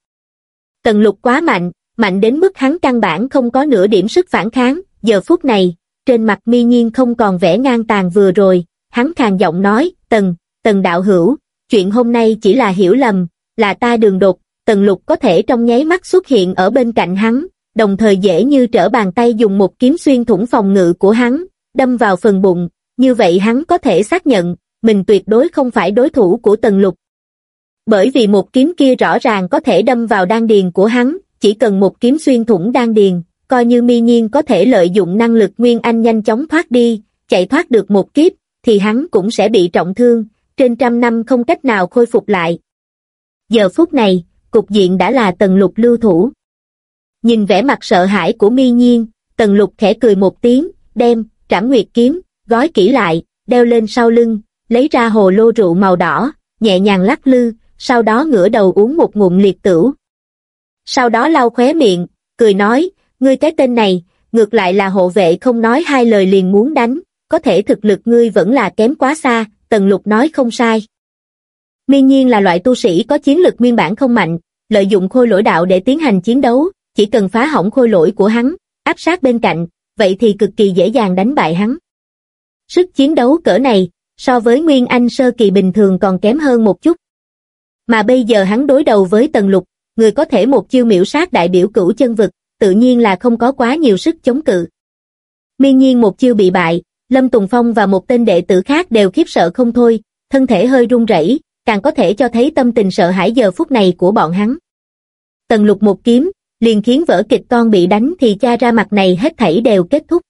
Tần lục quá mạnh, mạnh đến mức hắn căn bản không có nửa điểm sức phản kháng, giờ phút này, trên mặt mi nhiên không còn vẻ ngang tàn vừa rồi, hắn khàn giọng nói, tần, tần đạo hữu, chuyện hôm nay chỉ là hiểu lầm, là ta đường đột, tần lục có thể trong nháy mắt xuất hiện ở bên cạnh hắn, đồng thời dễ như trở bàn tay dùng một kiếm xuyên thủng phòng ngự của hắn, đâm vào phần bụng, như vậy hắn có thể xác nhận, mình tuyệt đối không phải đối thủ của Tần Lục. Bởi vì một kiếm kia rõ ràng có thể đâm vào đan điền của hắn, chỉ cần một kiếm xuyên thủng đan điền, coi như mi nhiên có thể lợi dụng năng lực Nguyên Anh nhanh chóng thoát đi, chạy thoát được một kiếp, thì hắn cũng sẽ bị trọng thương, trên trăm năm không cách nào khôi phục lại. Giờ phút này, cục diện đã là tần lục lưu thủ. Nhìn vẻ mặt sợ hãi của mi nhiên, tần lục khẽ cười một tiếng, đem, trảm nguyệt kiếm, gói kỹ lại, đeo lên sau lưng, lấy ra hồ lô rượu màu đỏ, nhẹ nhàng lắc lư, sau đó ngửa đầu uống một ngụm liệt tửu. Sau đó lau khóe miệng, cười nói, ngươi cái tên này, ngược lại là hộ vệ không nói hai lời liền muốn đánh, có thể thực lực ngươi vẫn là kém quá xa, Tần Lục nói không sai. Miên nhiên là loại tu sĩ có chiến lực nguyên bản không mạnh, lợi dụng khôi lỗi đạo để tiến hành chiến đấu, chỉ cần phá hỏng khôi lỗi của hắn, áp sát bên cạnh, vậy thì cực kỳ dễ dàng đánh bại hắn. Sức chiến đấu cỡ này, so với Nguyên Anh sơ kỳ bình thường còn kém hơn một chút. Mà bây giờ hắn đối đầu với Tần Lục, người có thể một chiêu miểu sát đại biểu cửu chân vực, tự nhiên là không có quá nhiều sức chống cự. Miên nhiên một chiêu bị bại, Lâm Tùng Phong và một tên đệ tử khác đều khiếp sợ không thôi, thân thể hơi run rẩy, càng có thể cho thấy tâm tình sợ hãi giờ phút này của bọn hắn. Tần lục một kiếm, liền khiến vỡ kịch con bị đánh thì cha ra mặt này hết thảy đều kết thúc.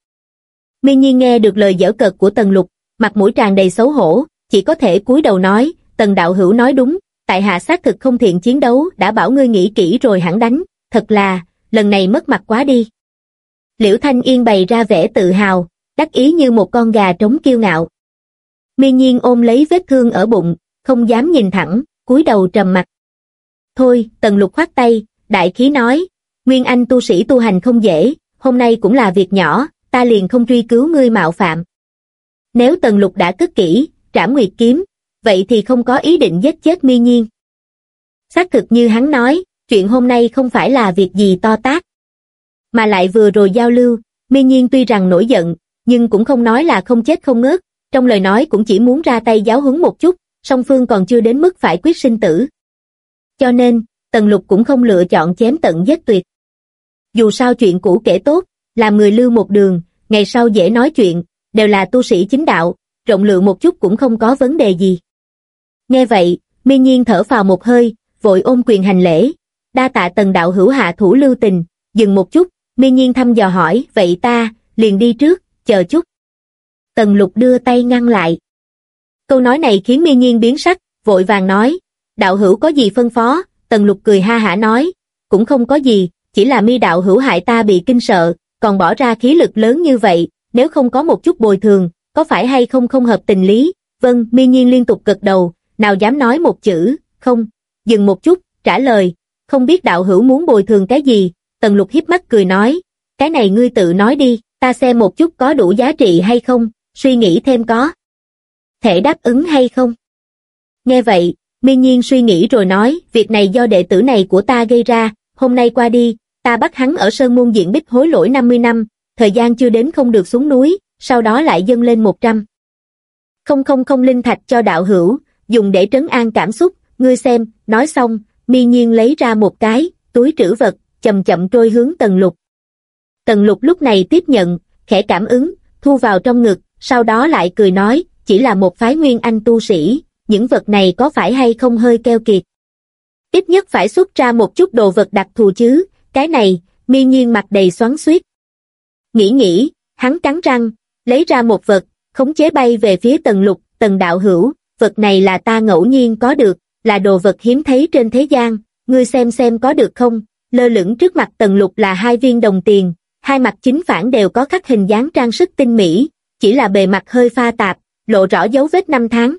Miên nhiên nghe được lời dở cợt của tần lục, mặt mũi tràn đầy xấu hổ, chỉ có thể cúi đầu nói, tần đạo hữu nói đúng, tại hạ xác thực không thiện chiến đấu, đã bảo ngươi nghĩ kỹ rồi hẳn đánh, thật là, lần này mất mặt quá đi. Liễu Thanh Yên bày ra vẻ tự hào, đắc ý như một con gà trống kiêu ngạo. Miên nhiên ôm lấy vết thương ở bụng, không dám nhìn thẳng, cúi đầu trầm mặt. Thôi, tần lục khoát tay, đại khí nói, Nguyên Anh tu sĩ tu hành không dễ, hôm nay cũng là việc nhỏ, ta liền không truy cứu ngươi mạo phạm. Nếu tần lục đã cất kỹ, trảm nguyệt kiếm, vậy thì không có ý định giết chết mi nhiên. Xác thực như hắn nói, chuyện hôm nay không phải là việc gì to tát. Mà lại vừa rồi giao lưu, mi nhiên tuy rằng nổi giận, nhưng cũng không nói là không chết không ngớt, trong lời nói cũng chỉ muốn ra tay giáo huấn một chút, song phương còn chưa đến mức phải quyết sinh tử. Cho nên, Tần Lục cũng không lựa chọn chém tận giết tuyệt. Dù sao chuyện cũ kể tốt, làm người lưu một đường, ngày sau dễ nói chuyện, đều là tu sĩ chính đạo, rộng lượng một chút cũng không có vấn đề gì. Nghe vậy, miên nhiên thở phào một hơi, vội ôm quyền hành lễ, đa tạ tần đạo hữu hạ thủ lưu tình, dừng một chút, miên nhiên thăm dò hỏi, vậy ta, liền đi trước, chờ chút. Tần lục đưa tay ngăn lại. Câu nói này khiến miên nhiên biến sắc, vội vàng nói, đạo hữu có gì phân phó, tần lục cười ha hả nói, cũng không có gì, chỉ là mi đạo hữu hại ta bị kinh sợ, còn bỏ ra khí lực lớn như vậy, nếu không có một chút bồi thường, có phải hay không không hợp tình lý, vâng, miên nhiên liên tục gật đầu, nào dám nói một chữ, không, dừng một chút, trả lời, không biết đạo hữu muốn bồi thường cái gì, tần lục hiếp mắt cười nói, cái này ngươi tự nói đi ta xem một chút có đủ giá trị hay không, suy nghĩ thêm có. Thể đáp ứng hay không? Nghe vậy, miên nhiên suy nghĩ rồi nói, việc này do đệ tử này của ta gây ra, hôm nay qua đi, ta bắt hắn ở Sơn Môn diện bích hối lỗi 50 năm, thời gian chưa đến không được xuống núi, sau đó lại dâng lên 100. Không không không linh thạch cho đạo hữu, dùng để trấn an cảm xúc, ngươi xem, nói xong, Mi nhiên lấy ra một cái, túi trữ vật, chậm chậm trôi hướng Tần lục, Tần lục lúc này tiếp nhận, khẽ cảm ứng, thu vào trong ngực, sau đó lại cười nói, chỉ là một phái nguyên anh tu sĩ, những vật này có phải hay không hơi keo kiệt. Ít nhất phải xuất ra một chút đồ vật đặc thù chứ, cái này, mi nhiên mặt đầy xoắn xuýt. Nghĩ nghĩ, hắn cắn răng, lấy ra một vật, khống chế bay về phía tần lục, tần đạo hữu, vật này là ta ngẫu nhiên có được, là đồ vật hiếm thấy trên thế gian, ngươi xem xem có được không, lơ lửng trước mặt tần lục là hai viên đồng tiền, hai mặt chính phản đều có khắc hình dáng trang sức tinh mỹ, chỉ là bề mặt hơi pha tạp, lộ rõ dấu vết năm tháng.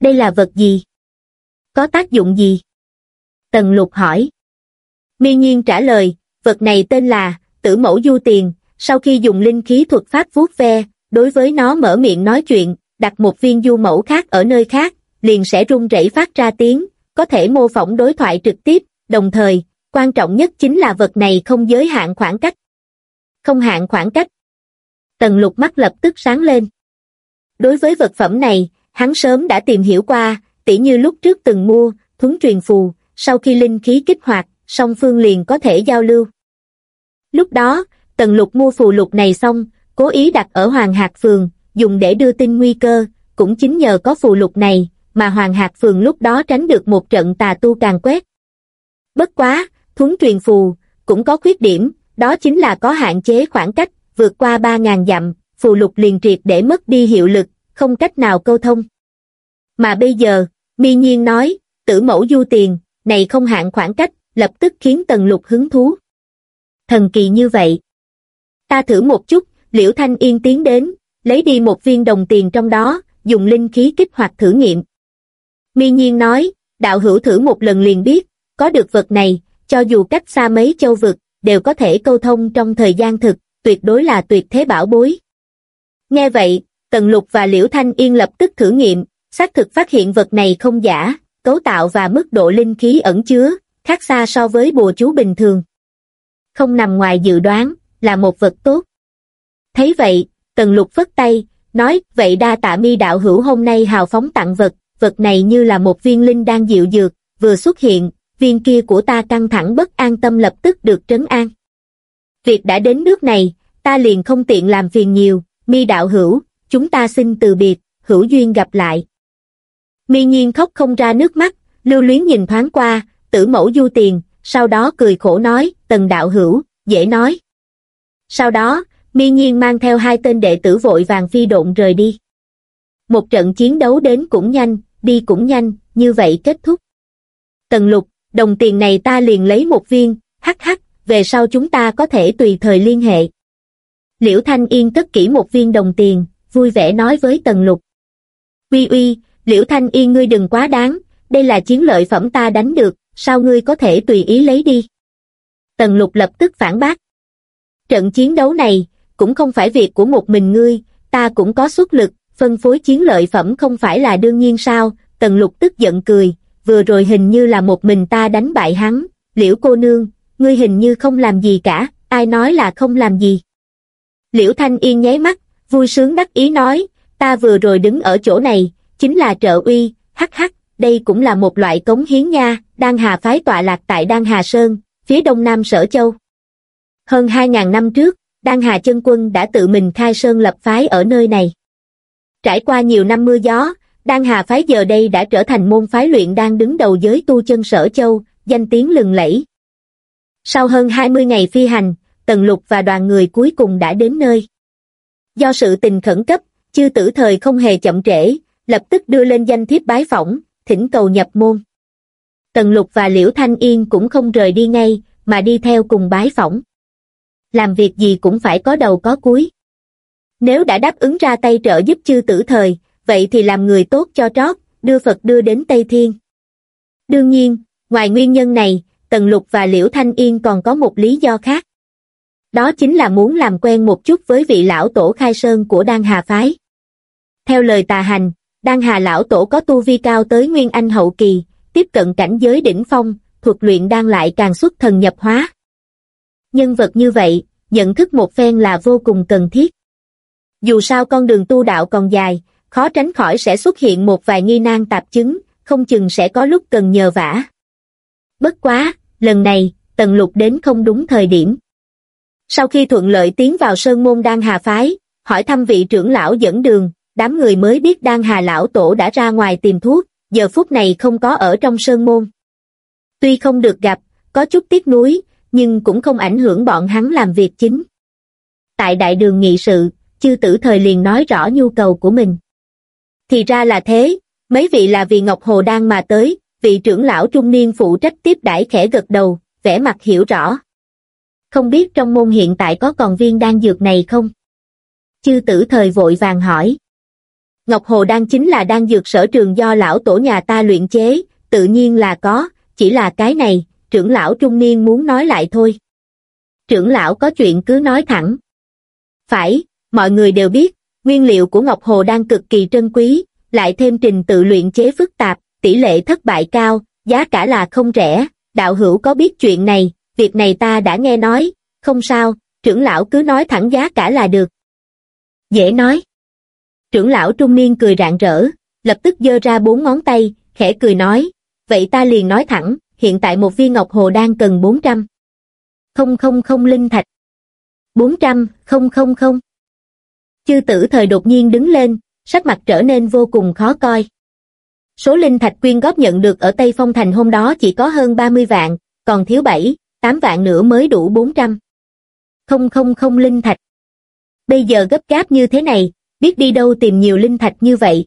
Đây là vật gì? Có tác dụng gì? Tần lục hỏi. Miên nhiên trả lời, vật này tên là tử mẫu du tiền, sau khi dùng linh khí thuật pháp vuốt ve, đối với nó mở miệng nói chuyện, đặt một viên du mẫu khác ở nơi khác, liền sẽ rung rẩy phát ra tiếng, có thể mô phỏng đối thoại trực tiếp, đồng thời, quan trọng nhất chính là vật này không giới hạn khoảng cách, không hạn khoảng cách. Tần lục mắt lập tức sáng lên. Đối với vật phẩm này, hắn sớm đã tìm hiểu qua, tỉ như lúc trước từng mua, thuấn truyền phù, sau khi linh khí kích hoạt, song phương liền có thể giao lưu. Lúc đó, Tần Lục mua phù lục này xong, cố ý đặt ở Hoàng Hạc Phường, dùng để đưa tin nguy cơ, cũng chính nhờ có phù lục này, mà Hoàng Hạc Phường lúc đó tránh được một trận tà tu càng quét. Bất quá, thúng truyền phù, cũng có khuyết điểm, đó chính là có hạn chế khoảng cách, vượt qua 3.000 dặm, phù lục liền triệt để mất đi hiệu lực, không cách nào câu thông. Mà bây giờ, mi nhiên nói, tử mẫu du tiền, này không hạn khoảng cách, lập tức khiến tần lục hứng thú. Thần kỳ như vậy. Ta thử một chút, liễu thanh yên tiến đến, lấy đi một viên đồng tiền trong đó, dùng linh khí kích hoạt thử nghiệm. Mi nhiên nói, đạo hữu thử một lần liền biết, có được vật này, cho dù cách xa mấy châu vực, đều có thể câu thông trong thời gian thực, tuyệt đối là tuyệt thế bảo bối. Nghe vậy, Tần Lục và Liễu Thanh Yên lập tức thử nghiệm, xác thực phát hiện vật này không giả, cấu tạo và mức độ linh khí ẩn chứa, khác xa so với bùa chú bình thường. Không nằm ngoài dự đoán, là một vật tốt. Thấy vậy, Tần Lục phất tay, nói, vậy đa tạ mi đạo hữu hôm nay hào phóng tặng vật, vật này như là một viên linh đang dịu dược, vừa xuất hiện, viên kia của ta căng thẳng bất an tâm lập tức được trấn an. Việc đã đến nước này, ta liền không tiện làm phiền nhiều, mi đạo hữu, chúng ta xin từ biệt, hữu duyên gặp lại. Mi nhiên khóc không ra nước mắt, lưu luyến nhìn thoáng qua, tử mẫu du tiền, sau đó cười khổ nói, tần đạo hữu, dễ nói. Sau đó, mi nhiên mang theo hai tên đệ tử vội vàng phi độn rời đi. Một trận chiến đấu đến cũng nhanh, đi cũng nhanh, như vậy kết thúc. Tần lục, đồng tiền này ta liền lấy một viên, hắc hắc, về sau chúng ta có thể tùy thời liên hệ. Liễu Thanh Yên cất kỹ một viên đồng tiền, vui vẻ nói với Tần Lục. Uy uy, Liễu Thanh Yên ngươi đừng quá đáng, đây là chiến lợi phẩm ta đánh được, sao ngươi có thể tùy ý lấy đi? Tần Lục lập tức phản bác. Trận chiến đấu này, cũng không phải việc của một mình ngươi, ta cũng có xuất lực, phân phối chiến lợi phẩm không phải là đương nhiên sao, Tần Lục tức giận cười, vừa rồi hình như là một mình ta đánh bại hắn, liễu cô nương, ngươi hình như không làm gì cả, ai nói là không làm gì. Liễu Thanh Yên nháy mắt, vui sướng đắc ý nói, ta vừa rồi đứng ở chỗ này, chính là trợ uy, hắc hắc, đây cũng là một loại cống hiến nha, Đan Hà phái tọa lạc tại Đan Hà Sơn, phía đông nam Sở Châu. Hơn 2.000 năm trước, Đan Hà chân quân đã tự mình khai sơn lập phái ở nơi này. Trải qua nhiều năm mưa gió, Đan Hà phái giờ đây đã trở thành môn phái luyện đang đứng đầu giới tu chân Sở Châu, danh tiếng lừng lẫy. Sau hơn 20 ngày phi hành, Tần Lục và đoàn người cuối cùng đã đến nơi. Do sự tình khẩn cấp, chư tử thời không hề chậm trễ, lập tức đưa lên danh thiếp bái phỏng, thỉnh cầu nhập môn. Tần Lục và Liễu Thanh Yên cũng không rời đi ngay, mà đi theo cùng bái phỏng. Làm việc gì cũng phải có đầu có cuối. Nếu đã đáp ứng ra tay trợ giúp chư tử thời, vậy thì làm người tốt cho trót, đưa Phật đưa đến Tây Thiên. Đương nhiên, ngoài nguyên nhân này, Tần Lục và Liễu Thanh Yên còn có một lý do khác. Đó chính là muốn làm quen một chút với vị lão tổ khai sơn của Đan Hà Phái. Theo lời tà hành, Đan Hà lão tổ có tu vi cao tới Nguyên Anh hậu kỳ, tiếp cận cảnh giới đỉnh phong, thuật luyện đang lại càng xuất thần nhập hóa. Nhân vật như vậy, nhận thức một phen là vô cùng cần thiết. Dù sao con đường tu đạo còn dài, khó tránh khỏi sẽ xuất hiện một vài nghi nan tạp chứng, không chừng sẽ có lúc cần nhờ vả. Bất quá, lần này, Tần Lục đến không đúng thời điểm. Sau khi thuận lợi tiến vào Sơn Môn Đan Hà Phái, hỏi thăm vị trưởng lão dẫn đường, đám người mới biết Đan Hà Lão Tổ đã ra ngoài tìm thuốc, giờ phút này không có ở trong Sơn Môn. Tuy không được gặp, có chút tiếc nuối, nhưng cũng không ảnh hưởng bọn hắn làm việc chính. Tại đại đường nghị sự, chư tử thời liền nói rõ nhu cầu của mình. Thì ra là thế, mấy vị là vì Ngọc Hồ đang mà tới, vị trưởng lão trung niên phụ trách tiếp đãi khẽ gật đầu, vẻ mặt hiểu rõ. Không biết trong môn hiện tại có còn viên đan dược này không? Chư tử thời vội vàng hỏi. Ngọc Hồ đan chính là đan dược sở trường do lão tổ nhà ta luyện chế, tự nhiên là có, chỉ là cái này, trưởng lão trung niên muốn nói lại thôi. Trưởng lão có chuyện cứ nói thẳng. Phải, mọi người đều biết, nguyên liệu của Ngọc Hồ đang cực kỳ trân quý, lại thêm trình tự luyện chế phức tạp, tỷ lệ thất bại cao, giá cả là không rẻ, đạo hữu có biết chuyện này, việc này ta đã nghe nói, không sao, trưởng lão cứ nói thẳng giá cả là được. Dễ nói. Trưởng lão trung niên cười rạng rỡ, lập tức giơ ra bốn ngón tay, khẽ cười nói, vậy ta liền nói thẳng, hiện tại một viên ngọc hồ đang cần 400. Không không không linh thạch. 400, không không không. Chư tử thời đột nhiên đứng lên, sắc mặt trở nên vô cùng khó coi. Số linh thạch quyên góp nhận được ở Tây Phong Thành hôm đó chỉ có hơn 30 vạn, còn thiếu 7, 8 vạn nữa mới đủ 400. Không không không linh thạch. Bây giờ gấp gáp như thế này, biết đi đâu tìm nhiều linh thạch như vậy.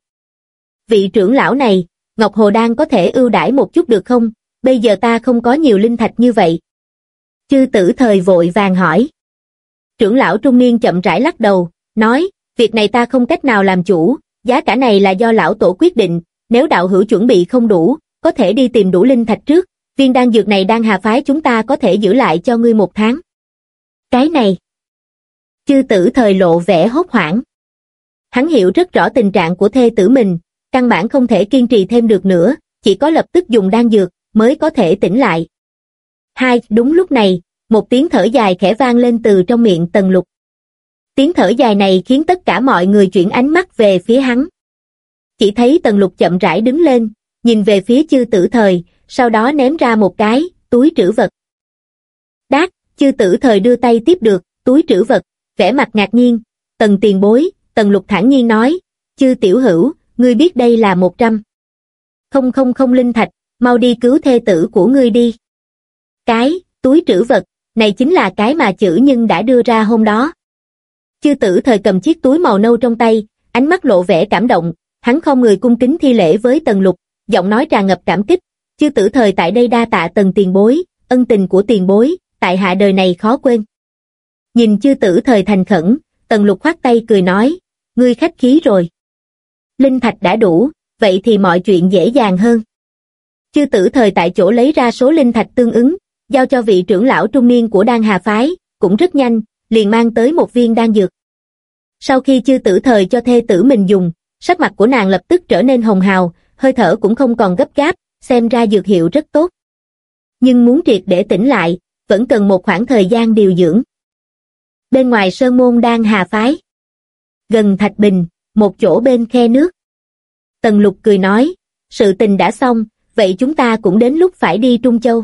Vị trưởng lão này, Ngọc Hồ Đan có thể ưu đãi một chút được không? Bây giờ ta không có nhiều linh thạch như vậy. Chư tử thời vội vàng hỏi. Trưởng lão trung niên chậm rãi lắc đầu, nói, việc này ta không cách nào làm chủ, giá cả này là do lão tổ quyết định, nếu đạo hữu chuẩn bị không đủ, có thể đi tìm đủ linh thạch trước, viên đan dược này đang hà phái chúng ta có thể giữ lại cho ngươi một tháng. Cái này. Chư tử thời lộ vẻ hốt hoảng. Hắn hiểu rất rõ tình trạng của thê tử mình, căn bản không thể kiên trì thêm được nữa, chỉ có lập tức dùng đan dược, mới có thể tỉnh lại. Hai, đúng lúc này, một tiếng thở dài khẽ vang lên từ trong miệng tần lục. Tiếng thở dài này khiến tất cả mọi người chuyển ánh mắt về phía hắn. Chỉ thấy tần lục chậm rãi đứng lên, nhìn về phía chư tử thời, sau đó ném ra một cái, túi trữ vật. Đát, chư tử thời đưa tay tiếp được, túi trữ vật, vẻ mặt ngạc nhiên, tần tiền bối, tần lục thản nhiên nói, chư tiểu hữu, ngươi biết đây là một trăm. Không không không linh thạch, mau đi cứu thê tử của ngươi đi. Cái, túi trữ vật, này chính là cái mà chữ nhân đã đưa ra hôm đó. Chư tử thời cầm chiếc túi màu nâu trong tay, ánh mắt lộ vẻ cảm động, hắn không người cung kính thi lễ với tần lục, giọng nói tràn ngập cảm kích, chư tử thời tại đây đa tạ tần tiền bối, ân tình của tiền bối, tại hạ đời này khó quên. Nhìn chư tử thời thành khẩn, tần lục khoát tay cười nói, ngươi khách khí rồi. Linh thạch đã đủ, vậy thì mọi chuyện dễ dàng hơn. Chư tử thời tại chỗ lấy ra số linh thạch tương ứng, giao cho vị trưởng lão trung niên của đan hà phái, cũng rất nhanh, liền mang tới một viên đan dược. Sau khi chư tử thời cho thê tử mình dùng, sắc mặt của nàng lập tức trở nên hồng hào, hơi thở cũng không còn gấp gáp, xem ra dược hiệu rất tốt. Nhưng muốn triệt để tỉnh lại, vẫn cần một khoảng thời gian điều dưỡng. Bên ngoài sơn môn đang hà phái. Gần Thạch Bình, một chỗ bên khe nước. Tần lục cười nói, sự tình đã xong, vậy chúng ta cũng đến lúc phải đi Trung Châu.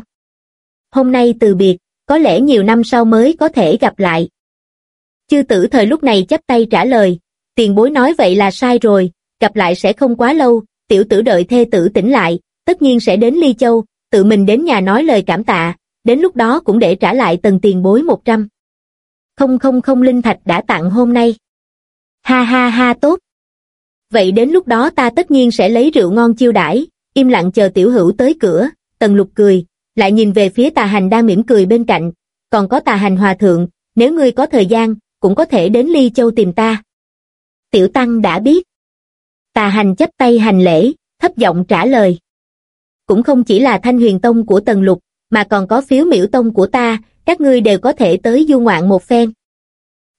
Hôm nay từ biệt, có lẽ nhiều năm sau mới có thể gặp lại. Chư tử thời lúc này chấp tay trả lời, tiền bối nói vậy là sai rồi, gặp lại sẽ không quá lâu, tiểu tử đợi thê tử tỉnh lại, tất nhiên sẽ đến Ly Châu, tự mình đến nhà nói lời cảm tạ, đến lúc đó cũng để trả lại tầng tiền bối 100. Không không không linh thạch đã tặng hôm nay. Ha ha ha tốt. Vậy đến lúc đó ta tất nhiên sẽ lấy rượu ngon chiêu đãi, im lặng chờ tiểu hữu tới cửa, tần lục cười, lại nhìn về phía tà hành đang mỉm cười bên cạnh, còn có tà hành hòa thượng, nếu ngươi có thời gian, cũng có thể đến Ly Châu tìm ta. Tiểu Tăng đã biết. Tà hành chấp tay hành lễ, thấp giọng trả lời. Cũng không chỉ là thanh huyền tông của Tần Lục, mà còn có phiếu miễu tông của ta, các ngươi đều có thể tới du ngoạn một phen.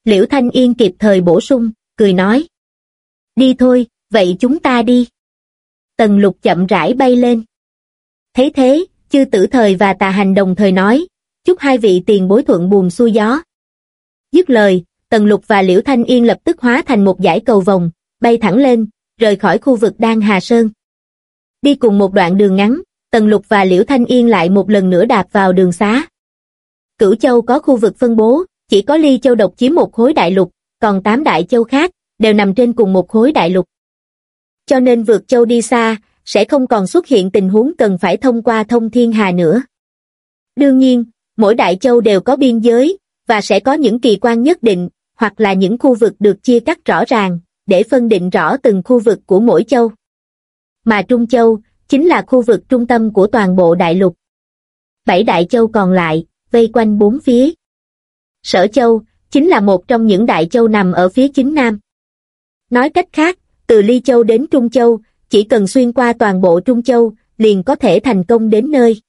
Liễu Thanh Yên kịp thời bổ sung, cười nói. Đi thôi, vậy chúng ta đi. Tần Lục chậm rãi bay lên. Thấy thế, chư tử thời và tà hành đồng thời nói, chúc hai vị tiền bối thuận buồm xuôi gió. Dứt lời, Tần Lục và Liễu Thanh Yên lập tức hóa thành một dải cầu vòng, bay thẳng lên, rời khỏi khu vực Đan Hà Sơn. Đi cùng một đoạn đường ngắn, Tần Lục và Liễu Thanh Yên lại một lần nữa đạp vào đường xá. Cửu Châu có khu vực phân bố, chỉ có Ly Châu độc chiếm một khối đại lục, còn tám đại châu khác đều nằm trên cùng một khối đại lục. Cho nên vượt châu đi xa, sẽ không còn xuất hiện tình huống cần phải thông qua thông thiên hà nữa. Đương nhiên, mỗi đại châu đều có biên giới, và sẽ có những kỳ quan nhất định, hoặc là những khu vực được chia cắt rõ ràng, để phân định rõ từng khu vực của mỗi châu. Mà Trung Châu, chính là khu vực trung tâm của toàn bộ đại lục. Bảy đại châu còn lại, vây quanh bốn phía. Sở Châu, chính là một trong những đại châu nằm ở phía chính nam. Nói cách khác, từ Ly Châu đến Trung Châu, chỉ cần xuyên qua toàn bộ Trung Châu, liền có thể thành công đến nơi.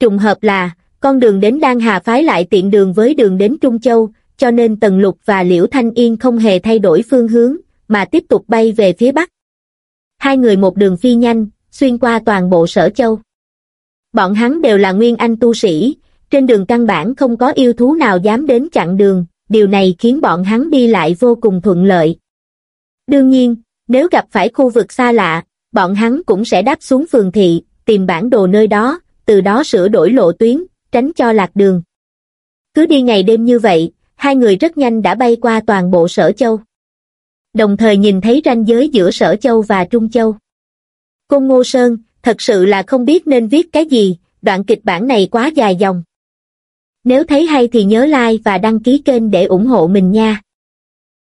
Trùng hợp là, con đường đến Đan Hà phái lại tiện đường với đường đến Trung Châu, cho nên Tần Lục và Liễu Thanh Yên không hề thay đổi phương hướng, mà tiếp tục bay về phía Bắc. Hai người một đường phi nhanh, xuyên qua toàn bộ sở châu. Bọn hắn đều là nguyên anh tu sĩ, trên đường căn bản không có yêu thú nào dám đến chặn đường, điều này khiến bọn hắn đi lại vô cùng thuận lợi. Đương nhiên, nếu gặp phải khu vực xa lạ, bọn hắn cũng sẽ đáp xuống phường thị, tìm bản đồ nơi đó, từ đó sửa đổi lộ tuyến, tránh cho lạc đường. Cứ đi ngày đêm như vậy, hai người rất nhanh đã bay qua toàn bộ sở châu. Đồng thời nhìn thấy ranh giới giữa sở châu và trung châu. Côn Ngô Sơn, thật sự là không biết nên viết cái gì, đoạn kịch bản này quá dài dòng. Nếu thấy hay thì nhớ like và đăng ký kênh để ủng hộ mình nha.